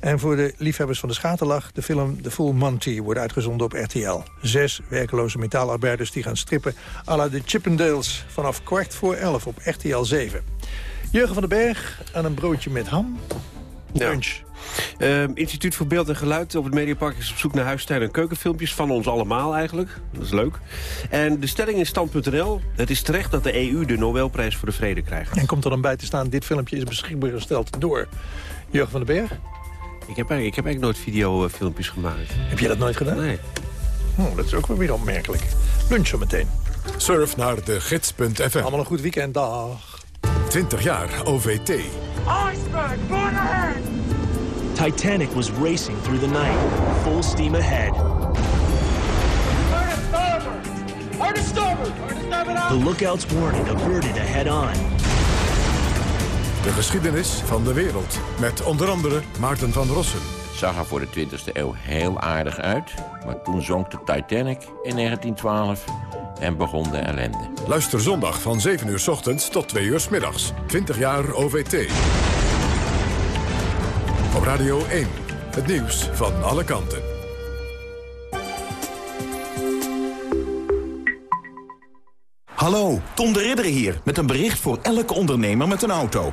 S7: En voor de liefhebbers van de schaterlach, de film The Full Monty wordt uitgezonden op RTL. Zes werkeloze metaalarbeiders die gaan strippen à la de Chippendales vanaf kwart voor elf op RTL 7. Jurgen van den Berg aan een broodje met ham. Lunch.
S28: Uh, Instituut voor Beeld en Geluid op het Mediapark is op zoek naar huistuin- en keukenfilmpjes. Van ons allemaal eigenlijk. Dat is leuk. En de stelling in stand.nl. Het is terecht dat de EU de Nobelprijs voor de Vrede krijgt.
S7: En komt er dan bij te staan, dit filmpje is beschikbaar gesteld door Jurgen van den Berg.
S28: Ik heb, ik heb eigenlijk nooit videofilmpjes gemaakt.
S7: Heb je dat nooit gedaan?
S28: Nee.
S7: Oh, dat is ook wel weer opmerkelijk. Lunch zo meteen.
S1: Surf naar de gids.fm.
S7: Allemaal een goed weekend, dag.
S1: 20 jaar OVT.
S29: Iceberg, born ahead!
S30: Titanic was racing through the night, full steam ahead. The lookout's warning averted ahead on.
S1: De geschiedenis van de wereld. Met onder andere Maarten van Rossum.
S31: Het zag er voor de 20e eeuw heel aardig uit. Maar toen zonk de Titanic in 1912 en begon de ellende.
S1: Luister zondag van 7 uur s ochtends tot 2 uur s middags. 20 jaar OVT. Op Radio 1. Het nieuws van alle kanten.
S32: Hallo, Tom de Ridder hier. Met een bericht voor elke ondernemer met een auto.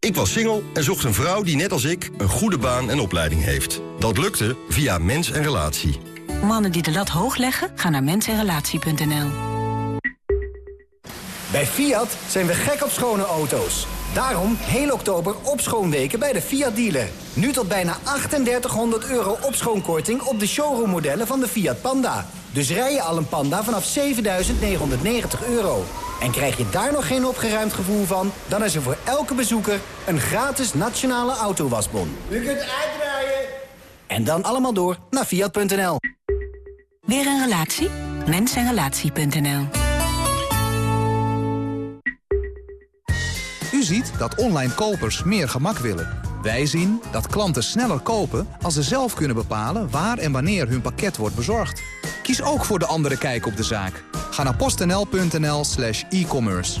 S33: Ik was single en zocht een vrouw die net als ik een goede baan en opleiding heeft. Dat lukte via Mens en Relatie.
S34: Mannen die de lat hoog leggen, gaan naar mensenrelatie.nl.
S35: Bij Fiat zijn we gek op schone auto's. Daarom heel oktober opschoonweken bij de Fiat dealer. Nu tot bijna 3800 euro opschoonkorting op de showroommodellen van de Fiat Panda. Dus rij je al een Panda vanaf 7990 euro. En krijg je daar nog geen opgeruimd gevoel van... dan is er voor elke bezoeker een gratis nationale autowasbon. U kunt uitrijden. En dan allemaal door naar Fiat.nl.
S34: Weer een relatie? Mensenrelatie.nl
S36: ziet dat online kopers meer gemak willen. Wij zien dat klanten sneller kopen als ze zelf kunnen bepalen... waar en wanneer hun pakket wordt bezorgd. Kies ook voor de andere kijk op de zaak. Ga naar postnl.nl slash e-commerce.